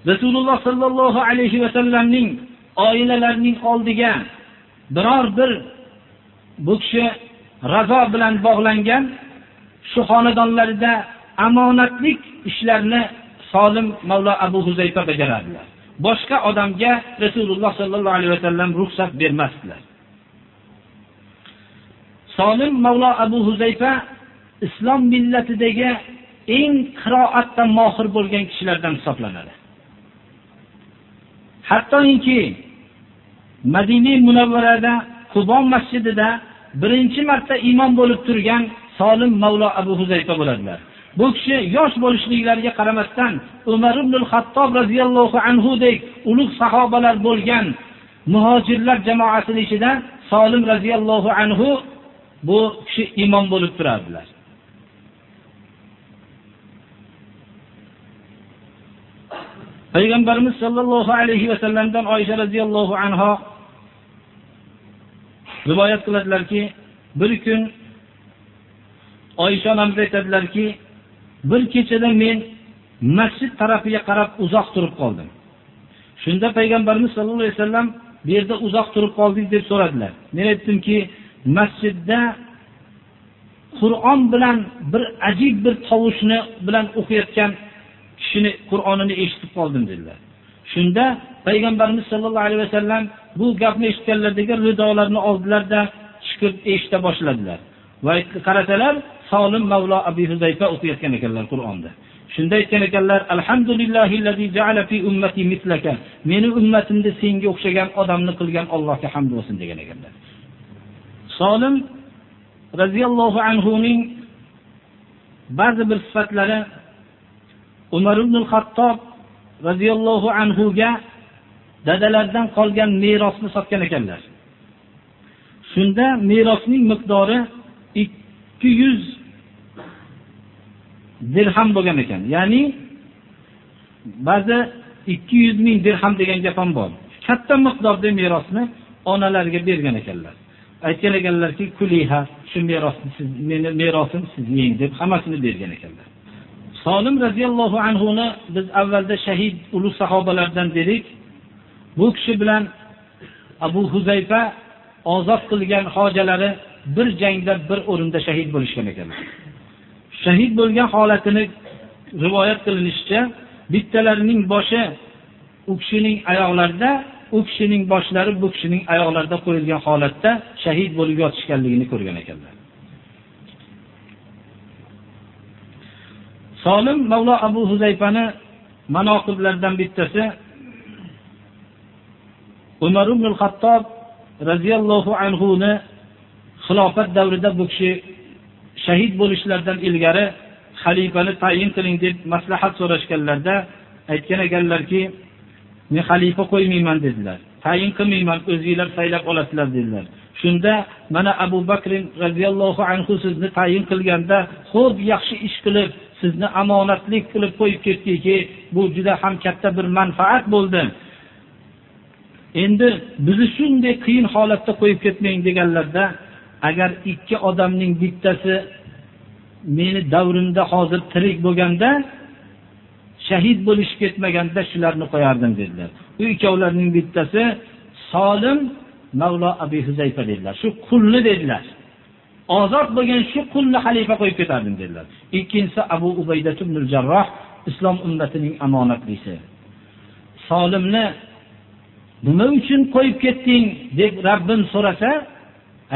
Rasululloh sollallohu alayhi vasallamning oilalarining oldiga biror bir bu kishi razo bilan bog'langan shu xonadonlarida omonatlik ishlarni solim mavlo abu huzayfa bajarardilar boshqa odamga rasululloh sollallohu alayhi vasallam ruxsat bermasdilar. Solim mavlo abu huzayfa islom millatidagi eng qiroatda mohir bo'lgan kishilardan hisoblanadi. Hattoki madina munavvarada qubo masjidida birinchi marta imom bo'lib turgan solim mavlo abu huzayfa bo'ladilar. Bu kishi yosh bo'lishliklariga qaramasdan umar ibn hattob roziyallohu anhudek ulug' sahobalar bo'lgan muhojirlar jamoasini ichida solim roziyallohu anhu bu kishi imom bo'lib turardilar. Payg'ambarimiz sollallohu alayhi vasallamdan oysha roziyallohu anho rivoyat qiladilarki bir kun oysha onamiz aytadilarki bir kechada men masjid tarafiga qarab uzoq turib qoldim. Shunda payg'ambarimiz sollallohu alayhi vasallam bu yerda uzoq turib qoldik deb so'radilar. Men aytdimki masjidda qur'on bilan bir ajib bir tovushni bilan o'qiyotgan kishini qur'onini eshitib qoldim dedilar. Shunda payg'ambarimiz sollallohu alayhi vasallam bu gapni eshitganlardagi ridolarni oldilarda chiqib eshita boshladilar. Va qarasalar solim mavlo Abi huzayfa o'qiyotgan ekanlar qur'onni shunda aytgan ekanlar "Alhamdulillahillazi ja'ala fi ummati mislaka." meni ummatimda senga o'xshagan odamni qilgan allohga hamd bo'lsin degan ekanlar. Solim radhiyallohu anhu ning ba'zi bir sifatlari umar ibn hattob roziyallohu anhuga dadalaridan qolgan merosni sotgan ekanlar. Shunda merosning miqdori ikki yuz dirham bo'lgan ekan. Ya'ni ba'zi ikki yuz ming dirham degan gap ham bor. Katta miqdorda merosni onalarga bergan ekanlar. Aytgan ekanlarki kuliha shu merosni siz meni merosim siz deb hammasini bergan ekanlar. Solim anhu anhuni biz avvalda shahid ulug' sahobalardan dedik. Bu kishi bilan abu huzayfa ozod qilgan hojalari bir jangda bir o'rinda shahid bo'lishgan ekanlar shahid bo'lgan holatini rivoyat qilinishicha bittalarining boshi u kishining oyoqlarida u kishining boshlari bu kishining oyoqlarida qo'yilgan holatda shahid bo'lib yotishganligini ko'rgan ekanlar. Solim mavlo abu huzayfani manoqiblaridan bittasi umar ibn hattob roziyallohu anhuni xilofat davrida bu kishi shahid bo'lishlaridan ilgari xalifani tayin qiling deb maslahat so'rashganlarida aytgan ekanlarki men xalifa qo'ymayman dedilar. Tayin qilmayman o'zinglar saylab olasizlar dedilar. Shunda mana abu bakr roziyallohu anhu sizni tayin qilganda xo'p yaxshi ish qilib sizni omonatlik qilib qo'yib ketdiki bu juda ham katta bir manfaat bo'ldi. Endi bizni shunday qiyin holatda qo'yib ketmang deganlarda agar ikki odamning bittasi meni davrimda hozir tirik bo'lganda shahid bo'lishib ketmaganda shularni qo'yardim dedilar. U ikkovlarning bittasi solim mavlo abi huzayfa dedilar. Shu qulni dedilar. Ozod bo'lgan shu qulni xalifa qo'yib ketardim dedilar. Ikkinchisi abu ubayda jarroh islom ummatining omonatlisi solimni nima uchun qo'yib ketding? deb rabbim so'rasa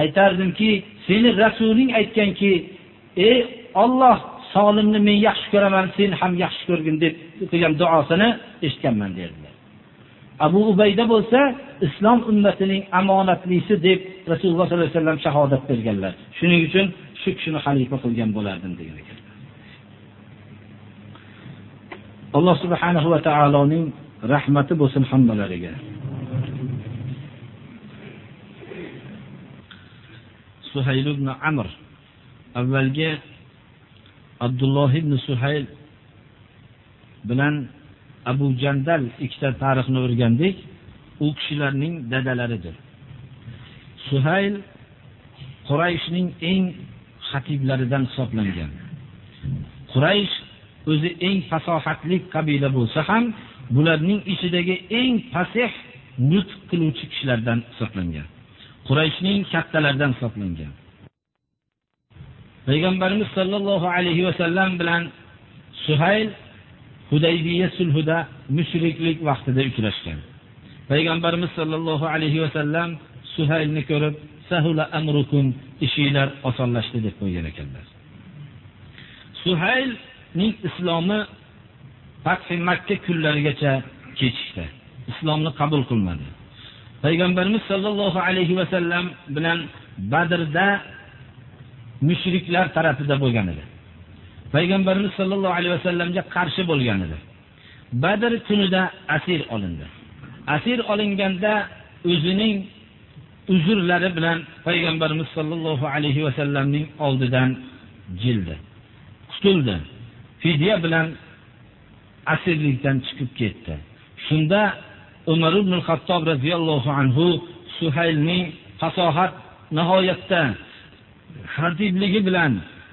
aytardimki seni rasuling aytganki ey olloh solimni men yaxshi ko'raman sen ham yaxshi ko'rgin deb qilgan duosini eshitganman derdi. Abu ubayda bo'lsa islom ummatining omonatlisi deb rasululloh sollallohu alayhi vasallam shahodat berganlar. Shuning uchun shu kishini xalifa qilgan bo'lardim degan ekan. Alloh subhanahu va taoloning rahmati bo'lsin hammalariga. Suhayl ibn amr. Avvalgi abdulloh ibn suhayl bilan abu jandal ikkita tarixni o'rgandik u kishilarning dadalaridir. Suhayl qurayshning eng xatiblaridan hisoblangan. Quraysh o'zi eng fasohatli qabila bo'lsa ham bularning ichidagi eng fasih nutq qiluvchi kishilardan hisoblangan. Qurayshning kattalaridan hisoblangan. Payg'ambarimiz sollallohu alayhi vasallam bilan suhayl hudaybiya sulhida mushriklik vaqtida uchrashgan. Payg'ambarimiz sollallohu alayhi vasallam suhaylni ko'rib sahula amrukum ishinglar osonlashdi deb qo'ygan ekanlar. Suhaylning islomi fathi makka kunlarigacha kechikdi. islomni qabul qilmadi. Payg'ambarimiz sollallohu alayhi vasallam bilan badrda mushriklar tarafida bo'lgan edi. Payg'ambarimiz sollallohu alayhi vasallamga qarshi bo'lgan edi. Badr kunida asir olindi. Asir olinganda o'zining uzrlari bilan payg'ambarimiz sollallohu alayhi vasallamning oldidan jildi qutuldi fidya bilan asirlikdan chiqib ketdi. Shunda umar ibn xattob roziyallohu anhu suhaylning fasohat nihoyatda xatibligi bilan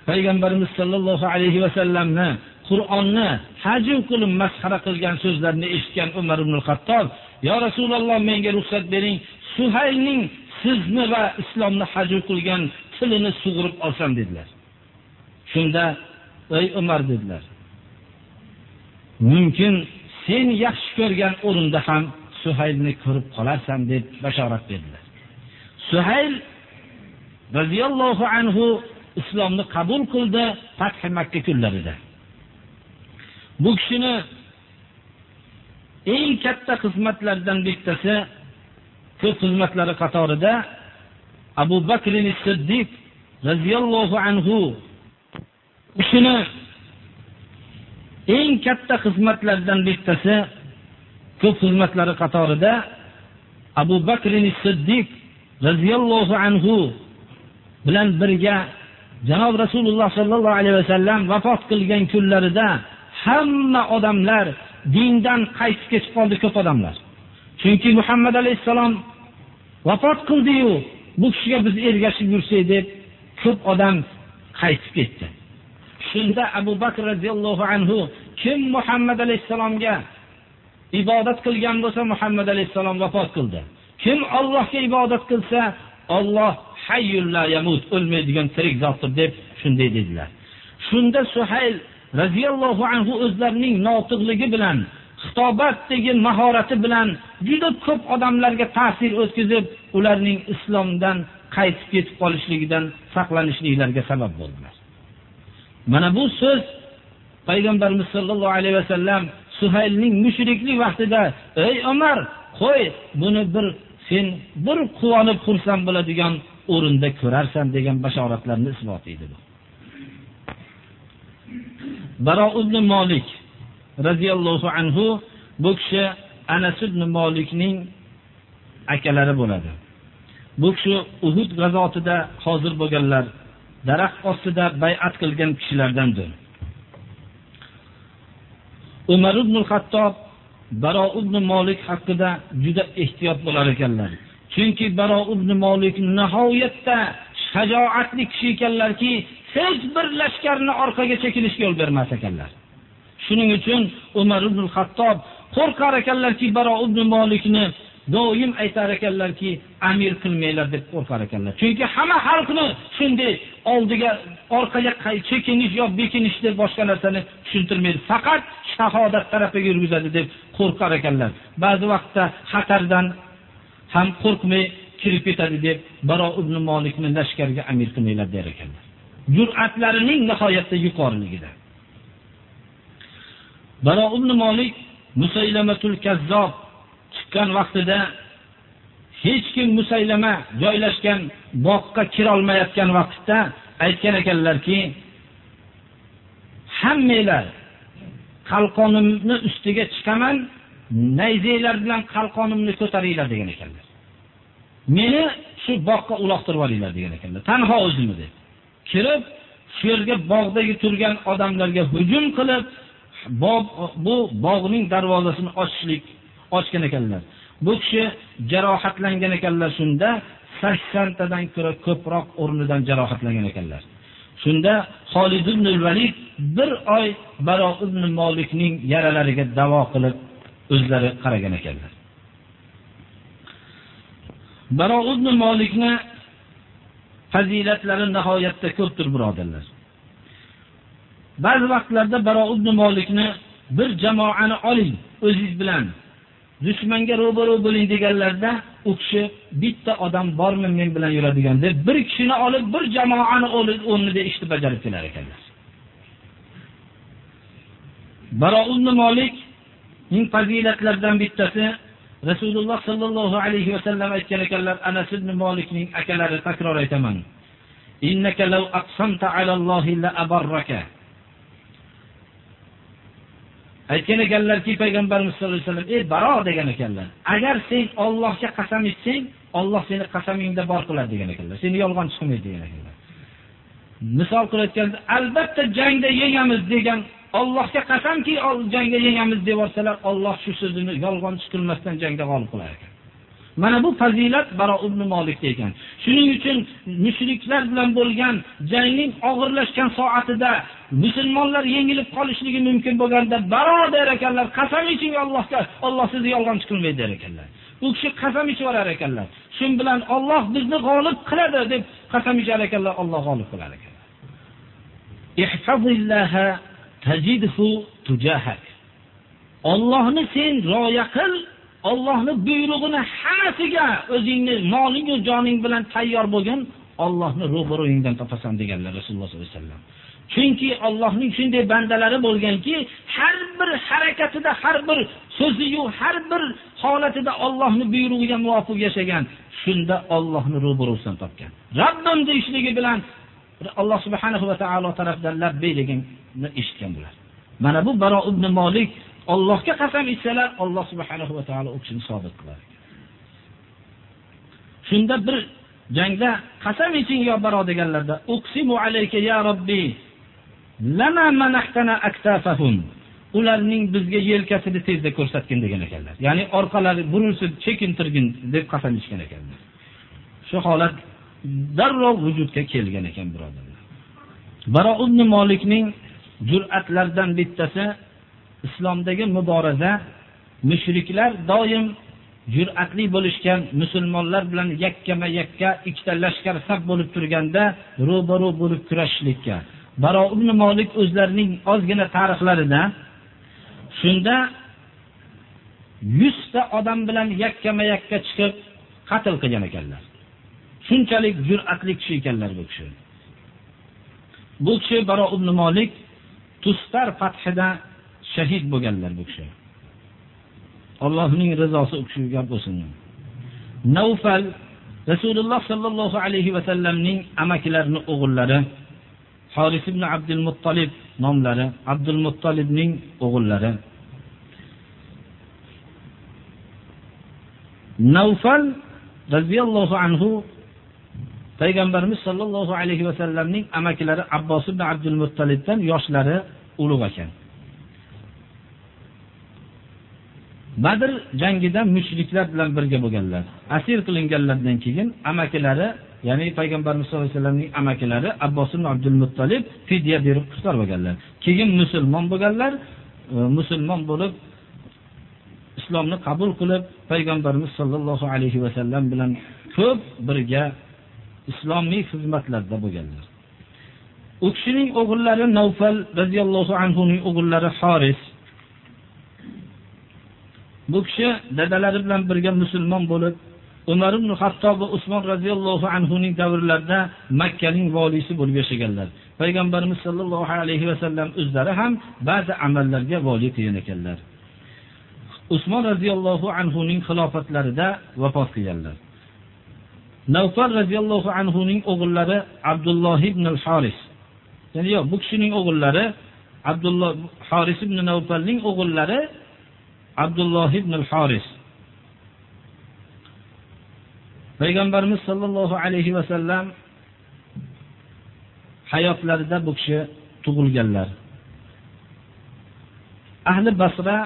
payg'ambarimiz sollallohu alayhi vasallamni qur'onni hajm qilib masxara qilgan so'zlarini eshitgan umar ibn hattob yo rasululloh menga ruxsat bering suhaylning sizni va islomni hajm qilgan tilini sug'urib olsam dedilar. Shunda ey umar dedilar. Mumkin sen yaxshi ko'rgan o'rinda ham suhaylni ko'rib qolarsan deb bashorat berdilar. Suhayl roziyallohu anhu islomni qabul qildi fathi makka kunlarida. Bu kishini eng katta xizmatlaridan bittasi ko'p xizmatlari qatorida abu bakr siddiq roziyallohu anhu kishini eng katta xizmatlaridan bittasi ko'p xizmatlari qatorida abu bakr siddiq roziyallohu anhu bilan birga janob rasululloh sollallohu alayhi vasallam vafot qilgan kunlarida hamma odamlar dindan qaytib ketib qoldi ko'p odamlar. Chunki muhammad alayhissalom vafot qildiyu bu kishiga biz ergashib yursak deb ko'p odam qaytib ketdi. Shunda abu bakr roziyallohu anhu kim muhammad alayhissalomga ibodat qilgan bo'lsa muhammad alayhissalom vafot qildi. Kim ollohga ibodat qilsa olloh hayyulla yamut o'lmaydigan tirik zotdir deb shunday dedilar. Shunda suhayl roziyallohu anhu o'zlarining notiqligi bilan xitobatdagi mahorati bilan juda ko'p odamlarga ta'sir o'tkazib ularning islomdan qaytib ketib qolishligidan saqlanishliklariga sabab bo'ldilar. Mana bu so'z payg'ambarimiz sollallohu alayhi vasallam suhaylning mushriklik vaqtida ey umar qo'y buni bir sen bir quvonib xursand bo'ladigan o'rinda ko'rarsan degan bashoratlarni isbot edi bu. Baro ibn molik roziyallohu anhu bu kishi anas ibn molikning akalari bo'ladi. Bu kishi uhud g'azotida hozir bo'lganlar daraxt ostida bay'at qilgan kishilardandir. Umar ibn hattob baro ibn molik haqida juda ehtiyot bo'lar ekanlar. Chunki baro ibn Malik nihoyatda shajoatli kishi ekanlarki hech bir lashkarni orqaga chekilishga yo'l bermas ekanlar. Shuning uchun umar ibn hattob qo'rqar ekanlarki baro ibn Malikni doim aytar ekanlarki amir qilmanglar deb qo'rqar ekanlar. Chunki hamma xalqni shunday oldiga orqaga chekinish yo bekinish deb boshqa narsani tushuntirmaydi. Faqat shahodat tarafiga yurgizadi deb qo'rqar ekanlar. Ba'zi vaqtda xatardan ham qo'rqmay kirib ketadi deb baro ibn molikni lashkarga amir qilmanglar der ekanlar. Jur'atlarining nihoyatda yuqoriligida. Baro ibn molik musaylamatul kazzob chiqqan vaqtida hech kim musaylama joylashgan boqqa kirolmayotgan vaqtda aytgan ekanlarki hammanglar qalqonimni ustiga chiqaman nayzanglar bilan qalqonimni ko'taringlar degan ekanlar. Meni shu bog'ga uloqtirib yuboringlar degan ekanlar. Tanho o'zimni deb kirib shu yerga bog'dagi turgan odamlarga hujum qilib bu bog'ning darvozasini ochishlik ochgan ekanlar. Bu kishi jarohatlangan ekanlar shunda saksontadan ko'ra ko'proq o'rnidan jarohatlangan ekanlar. Shunda Xolid ibn Valid bir oy Baro ibn Molikning yaralariga davo qilib o'zlari qaragan ekanlar. Baro ibn Malikni fazilatlari nihoyatda ko'pdir birodarlar. Ba'zi vaqtlarda Baro ibn Malikni bir jamoani oling o'zingiz bilan dushmanga ro'baro bo'ling deganlarda u kishi bitta odam bormi men bilan yuradigan deb bir kishini olib bir jamoani o'rnida ishni bajarib kelar ekanlar baro ibn molikning fazilatlaridan bittasi rasululloh sallallohu alayhi va sallam aytgan ekanlar anas ibn Malikning akalari takror aytaman. Innaka law aqsamta ala Allohi la abarraka. Aytgan ekanlarki payg'ambarimiz sollallohu alayhi vasallam ey baro degan ekanlar. Agar sen Allohga qasam ichsang Alloh seni qasamingda bor qiladi degan ekanlar. Seni yolg'on chiqmaydi degan ekanlar. Misol qilayotganda albatta jangda yengamiz degan Allohga qasamki jangda yengamiz deb olsalar, Alloh shu so'zini yolg'on chiqilmasdan jangda g'olib qilar ekan. Mana bu fazilat baro ibn molikda ekan shuning uchun mushriklar bilan bo'lgan jangning og'irlashgan soatida musulmonlar yengilib qolishligi mumkin bo'lganda baro der ekanlar qasam iching allohga Alloh sizni yolg'onchi qilmaydi der ekanlar. U kishi qasam ichib yuborar ekanlar. Shun bilan Alloh bizni g'olib qiladi deb qasam ichar ekanlar Alloh g'olib qilar tazidhu tujahak. Allohni sen rioya qil Allohni buyrug'ini hammasiga o'zingni moling va joning bilan tayyor bo'lgan Allohni ro'baro'yingdan topasan deganlar Rasululloh sollallohu alayhi vasallam. Chunki Allohning shunday bandalari bo'lganki, har bir harakatida, har bir so'ziyu, har bir holatida Allohni buyrug'iga muvofiq yashagan. Shunda Allohni ro'baro'sidan topgan. Rabbim deyishligi bilan Alloh subhanahu va taolo tarafdan labbay deganni eshitgan bular. Mana bu Baro ibn Malik Allohga qasam ichsalar, Alloh subhanahu va taolo u kishini qilar. shunda bir jangda qasam iching yo baro deganlarda uqsimu alayka ya robbi lana manahtana aktafahum ularning bizga yelkasini tezda ko'rsatgin degan ekanlar ya'ni orqalari burilsin chekintirgin deb qasam ichgan ekanlar shu holat darrov vujudga kelgan ekan birodarlar. Baro ibn molikning jur'atlaridan bittasi islomdagi muboraza mushriklar doim jur'atli bo'lishgan musulmonlar bilan yakkama yakka ikkita lashkar saf bo'lib turganda ro'baro bo'lib kurashishlikka. Baro ibn molik o'zlarining ozgina tarixlarida shunda yuzta odam bilan yakkama yakka chiqib qatl qilgan ekanlar. Shunchalik jur'atli kishi ekanlar bu kishi bu kishi baro ibn molik tustar fathida shahid bo'lganlar bu kishi allohning rizosi u kishiga bo'lsin. Navfal rasululloh sollallohu alayhi vasallamning amakilarini o'g'illari Haris ibn Abdul Muttolib nomlari, Abdul Muttolibning o'g'illari. Nawfal radhiyallohu anhu payg'ambarimiz sollallohu alayhi vasallamning amakilari Abbos ibn Abdul Muttolibdan yoshlari ulug' ekan. Badr jangida mushriklar bilan birga bo'lganlar. Asir qilinganlardan keyin amakilari ya'ni payg'ambarimiz sollallohu alayhi vasallamning amakilari abbos ibn abdul muttolib fidya berib qutqarib olganlar keyin musulmon bo'lganlar e, musulmon bo'lib islomni qabul qilib payg'ambarimiz sollallohu alayhi vasallam bilan ko'p birga islomiy xizmatlarda bo'lganlar. U kishining o'g'illari navfal roziyallohu anhuning o'g'illari xoris. Bu kishi dadalari bilan birga musulmon bo'lib umar ibn hattob va usmon roziyallohu anhuning davrlarida makkaning voliysi bo'lib yashaganlar. Payg'ambarimiz sollallohu alayhi vasallam o'zlari ham ba'zi amallarga voliy qilgan ekanlar. Usmon roziyallohu anhuning xilofatlarida vafot qilganlar. Navfar roziyallohu anhuning o'g'illari abdulloh ibn al haris ya'ni yo'q bu kishining o'g'illari abdulloh haris ibn navfalning o'g'illari abdulloh ibn al haris payg'ambarimiz sollallohu alayhi vasallam hayotlarida bu kishi tug'ilganlar. Ahli basra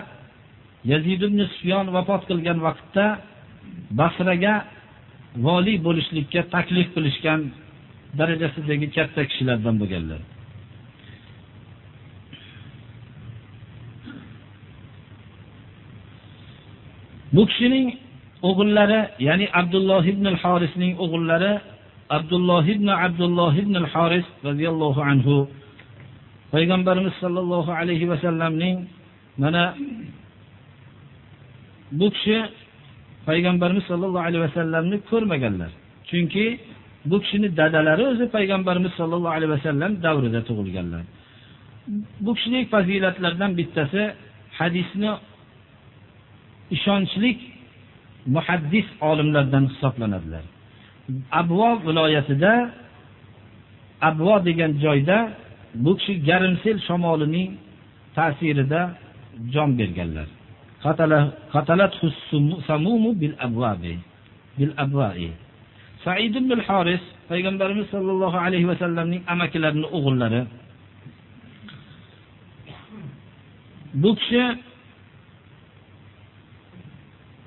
yazid ibn sufyon vafot qilgan vaqtda basraga voliy bo'lishlikka taklif qilishgan darajasidagi katta kishilardan bo'lganlar. Bu kishining o'g'illari ya'ni abdulloh ibn horisning o'g'illari abdulloh ibn abdulloh ibn horis roziyallohu anhu payg'ambarimiz sollallohu alayhi vasallamning mana bu kishi payg'ambarimiz sollallohu alayhi vasallamni ko'rmaganlar. Chunki bu kishini dadalari o'zi payg'ambarimiz sollallohu alayhi vasallam davrida tug'ilganlar. Bu kishining fazilatlaridan bittasi hadisni ishonchlik muhaddis olimlardan hisoblanadilar. Abvo viloyatida abvo degan joyda bu kishi garimsel shamolining ta'sirida jon berganlar. Said ibn haris payg'ambarimiz sollallohu alayhi va sallamning amakilarini o'g'illari. Bu kishi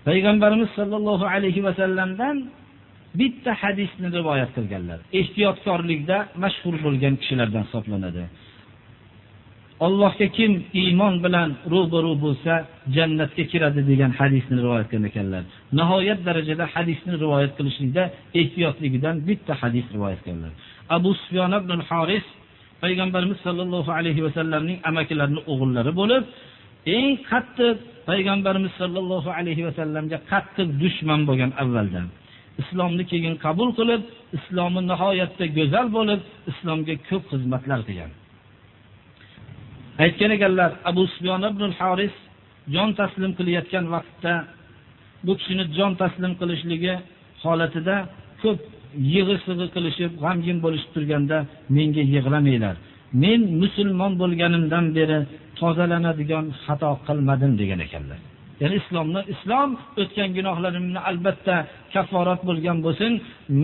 payg'ambarimiz sollallohu alayhi va sallamdan bitta hadisni rivoyat qilganlar. Ehtiyotkorlikda mashhur bo'lgan kishilardan hisoblanadi. Allohga kim iymon bilan ro'baro' bo'lsa jannatga kiradi degan hadisni rivoyat qilgan ekanlar nihoyat darajada hadisni rivoyat qilishlikda ehtiyotligidan bitta hadis rivoyat qilganlar. Abu sufyon ibn haris payg'ambarimiz sollallohu alayhi vasallamning amakilarini o'g'illari bo'lib eng qattiq payg'ambarimiz sollallohu alayhi vasallamga qattiq dushman bo'lgan avvaldan islomni keyin qabul qilib islomi nihoyatda go'zal bo'lib islomga ko'p xizmatlar qilgan. Aytgan ekanlar abu sufyon ibn haris jon taslim qilayotgan vaqtda bu kishini jon taslim qilishligi holatida ko'p yig'i sig'i qilishib g'amgin bo'lishib turganda menga yig'lamanglar. Men musulmon bo'lganimdan beri tozalanadigan xato qilmadim degan ekanlar. Ya'ni islomni islom o'tgan gunohlarimni albatta kafforat bo'lgan bo'lsin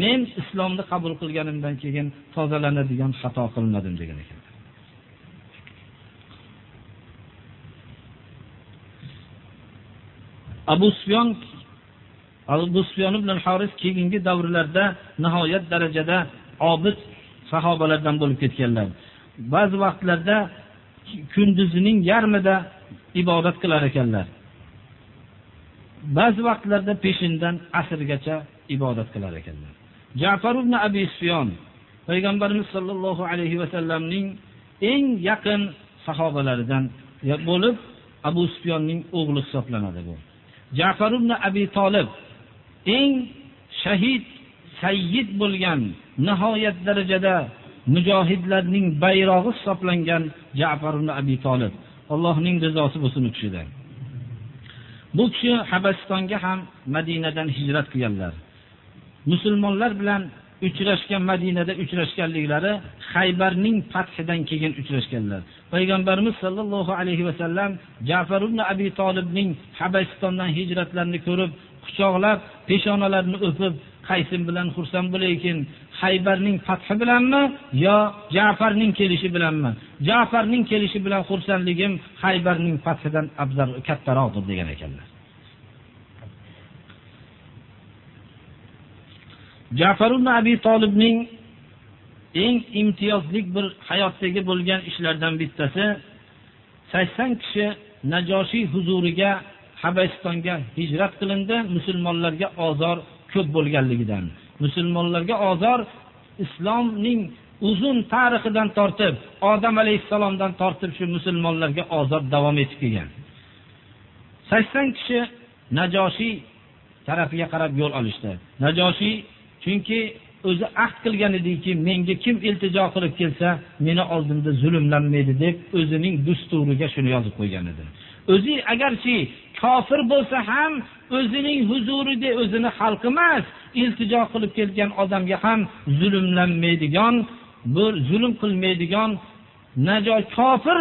men islomni qabul qilganimdan keyin tozalanadigan xato qilmadim degan ekan abu sufyon abu sufyon ibn haris keyingi davrlarda nihoyat darajada obid sahobalardan bo'lib ketganlar. Ba'zi vaqtlarda kunduzining yarmida ibodat qilar ekanlar. Ba'zi vaqtlarda peshindan asrgacha ibodat qilar ekanlar. Jafar ibn abi sufyon payg'ambarimiz sollallohu alayhi vasallamning eng yaqin sahobalaridan bo'lib abu sufyonning o'g'li hisoblanadi bu. Jafar ibn abi Talib eng shahid sayyid bo'lgan nihoyat darajada mujohidlarning bayrog'i hisoblangan jafar ibn abi Talib. Allohning rizosi bo'lsin u kishidan. Bu kishi habasistonga ham madinadan hijrat qilganlar. Musulmonlar bilan uchrashgan madinada uchrashganliklari haybarning fathidan keyin uchrashganlar. Payg'ambarimiz sollallohu alayhi vasallam jafar ibn abi tolibning habasistondan hijratlarini ko'rib quchoqlab peshonalarini o'pib qaysim bilan xursand bo'laykin haybarning fathi bilanmi yo jafarning kelishi bilanmi? Jafarning kelishi bilan xursandligim haybarning fathidan afzal kattaroqdir degan ekanlar. Jafar ibn abi tolibning eng imtiyozlik bir hayotdagi bo'lgan ishlardan bittasi sakson kishi najoshiy huzuriga habasistonga hijrat qilindi. Musulmonlarga ozor ko'p bo'lganligidan. Musulmonlarga ozor islomning uzun tarixidan tortib odam alayhisalomdan tortib shu musulmonlarga ozor davom etib kelgan. Sakson kishi najoshiy tarafiga qarab yo'l olishdi. Najoshiy chunki o'zi ahd qilgan ediki menga kim iltijo qilib kelsa meni oldimda zulmlanmaydi deb o'zining dusturiga shuni yozib qo'ygan edi. O'zi agarchi kofir bo'lsa ham o'zining huzurida o'zini xalqi emas iltijo qilib kelgan odamga ham zulmlanmaydigan bu zulm qilmaydigan najo kofir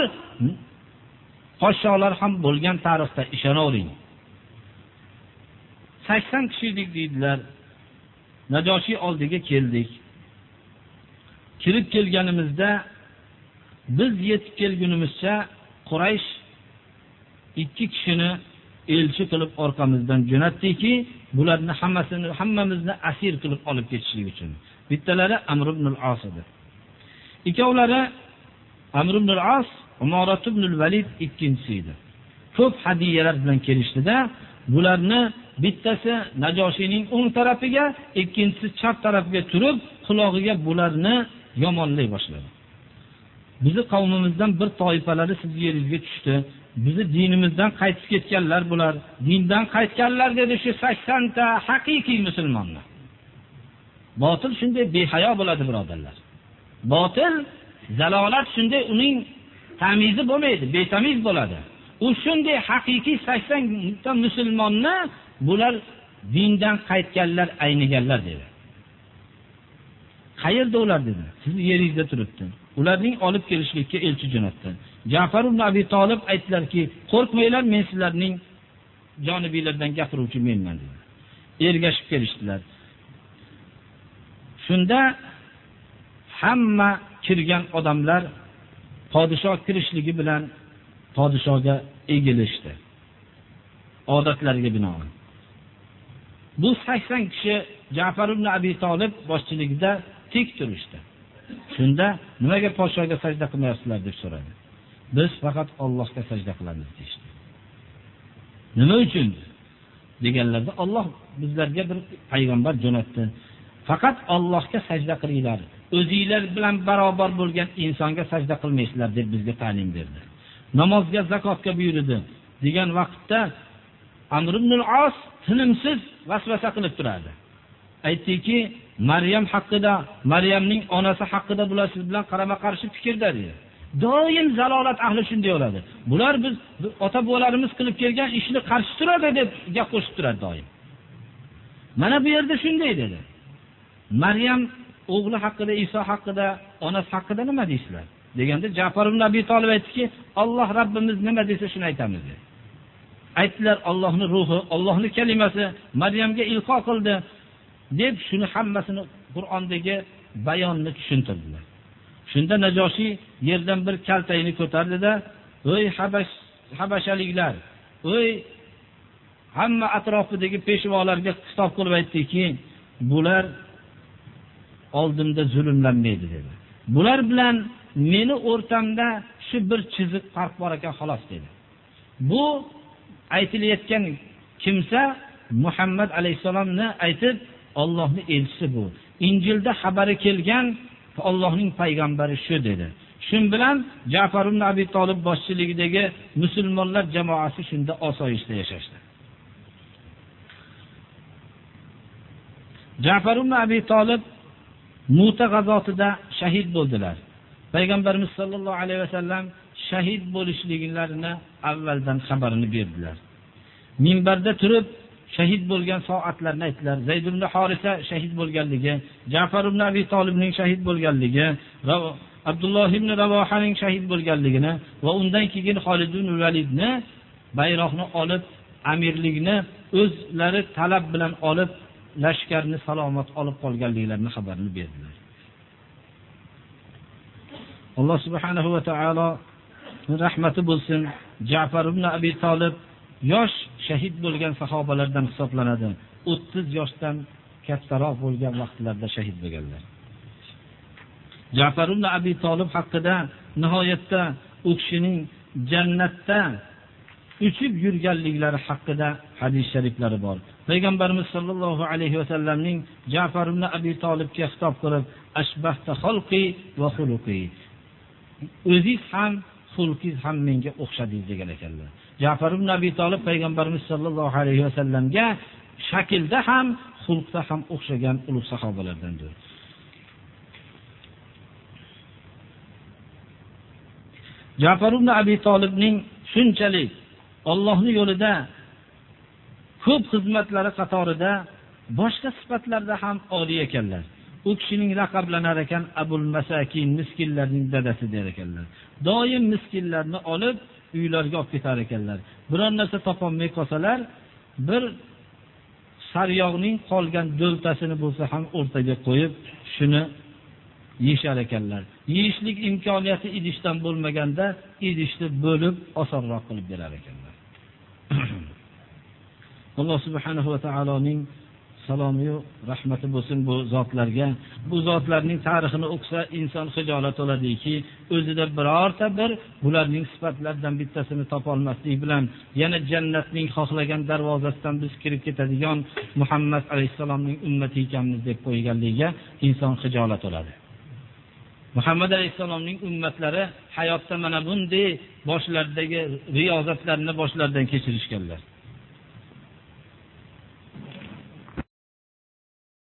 podsholar ham bo'lgan tarixda ishonavering sakson kishilik deydilar. Najoshiy oldiga keldik. Kirib kelganimizda biz yetib kelgunimizcha quraysh ikki kishini elchi qilib orqamizdan jo'natdiki bularni hammasini hammamizni asir qilib olib ketishlik uchun. Bittalari amr ibn as edi. Ikkovlari amr ibn as umorat ibn valid ikkinchisi edi. Ko'p hadiyalar bilan kelishdida bularni bittasi najoshiyning o'ng tarafiga ikkinchisi chap tarafiga turib qulog'iga bularni yomonlay boshladi. Bizni qavmimizdan bir toifalari sizni yeringizga tushdi. Bizni dinimizdan qaytib ketganlar bular. Dindan qaytganlar dedi shu saksonta haqiqiy musulmonni botil shunday behayo bo'ladi birodarlar. Botil zalolat shunday uning tamizi bo'lmaydi betamiz bo'ladi. U shunday haqiqiy saksonta musulmonni bular dindan qaytganlar ayniganlar dedi. Qayerda ular dedi? Sizni yeringizda turibdi ularning olib kelishlikka elchi jo'natdi. Jafar ibn abi tolib aytdilarki qo'rqmanglar men sizlarning jonibiylardan gapiruvchi menman dedi. Ergashib kelishdilar. Shunda hamma kirgan odamlar podshoh kirishligi bilan podshohga egilishdi. Odatlariga binoan. Bu sakson kishi jafar ibn abi Talib boshchiligida tik turishdi. Shunda nimaga podshohga sajda qilmayapsizlar deb so'radi. Biz faqat Allohga sajda qilamiz deydi. nima uchun? Deganlarda Alloh bizlarga bir payg'ambar jo'natdi. Faqat Allohga sajda qilinglar. O'zingizlar bilan barobar bo'lgan insonga sajda qilmaysizlar deb bizga ta'lim berdi. Namozga zakotga buyurdi. Degan vaqtda amr ibn al-As tinimsiz vasvasa qilib turardi aytdiki maryam haqida maryamning onasi haqida bular siz bilan qarama qarshi fikrda dedi doim zalolat ahli shunday bo'ladi. Bular biz ota bobolarimiz qilib kelgan ishni qarshi turadi deb gap qo'shib turadi doim. Mana bu yerda shunday dedi. Maryam o'g'li haqida iso haqida onasi haqida nima deysizlar deganda jafar ibn abi tolib aytdiki olloh rabbimiz nima desa shuni aytamiz dedi. Aytdilar Allohning ruhi, Allohning kalimasi Maryamga ilqo qildi deb shuni hammasini Qur'ondagi bayonni tushuntirdilar. Shunda Najoshiy yerdan bir kaltayni ko'tardida, "Ey Habash habashaliklar, ey hamma atrofidagi peshvolarga xitob qilib aytdiki, bular oldimda zulmlanmaydi dedi. Bular bilan meni o'rtamda shu bir chiziq farq bor ekan xolos dedi. Bu aytilayotgan kimsa Muhammad alayhisalomni aytib, Allohning elchisi bu. Injilda xabari kelgan Allohning payg'ambari shu dedi. shu bilan Ja'far ibn Abi Talib boshchiligidagi musulmonlar jamoasi shunda osoyishta yashashdi. Ja'far ibn Abi Talib Muta g'azotida shahid bo'ldilar. Payg'ambarimiz sollallohu alayhi vasallam shahid bo'lishliklarini avvaldan xabarini berdilar. Minbarda turib shahid bo'lgan soatlarni aytdilar. Zayd ibn Horisa shahid bo'lganligi, Ja'far ibn Abi Talibning shahid bo'lganligi, Abdulloh ibn Ravohaning shahid bo'lganligini va undan keyin Xolid ibn Validni bayroqni olib amirlikni o'zlari talab bilan olib lashkarni salomat olib qolganliklarini xabarini berdilar. Alloh subhanahu va taolo rahmati bo'lsin. Ja'far ibn Abi Talib yosh shahid bo'lgan sahobalardan hisoblanadi. 30 yoshdan kattaroq bo'lgan vaqtlarda shahid bo'lganlar. Ja'far ibn Abi Talib haqida nihoyatda u kishining jannatda uchib yurganliklari haqida hadis shariflari bor. Payg'ambarimiz sollallohu alayhi va sallamning Ja'far ibn Abi Talibga xitob qilib, "Ashbahta xalqi va xuluqi." O'zingiz ham, xulqingiz ham menga o'xshadingiz degan ekanlar. Ja'far ibn Abi tolib payg'ambarimiz sollallohu alayhi vasallamga shaklda ham, xulqda ham o'xshagan ulug' sahobalardandir. Ja'far ibn Abi tolibning shunchalik Allohning yo'lida ko'p xizmatlari qatorida boshqa sifatlarda ham oliy ekanlar. U kishining laqablanar ekan Abul Masakin, miskinlarning dadasi der ekanlar. Doim miskinlarni olib uylariga olib ketar ekanlar. Biror narsa topolmay qolsalar, bir saryog'ning qolgan do'ltasini bo'lsa ham o'rtaga qo'yib, shuni yeyishar ekanlar. Yeyishlik imkoniyati idishdan bo'lmaganda, idishni bo'lib osonroq qilib berar ekanlar. Alloh subhanahu va taoloning salomiyu rahmati bo'lsin bu zotlarga. Bu zotlarning tarixini o'qisa inson hijolat oladiki, o'zida birorta bir bularning sifatlaridan bittasini topolmaslik bilan yana jannatning xohlagan darvozasidan biz kirib ketadigan Muhammad alayhissalomning ummati ekanmiz deb qo'yganligiga inson hijolat oladi. Muhammad alayhissalomning ummatlari hayotda mana bunday boshlaridagi riyozatlarni boshlaridan kechirishganlar.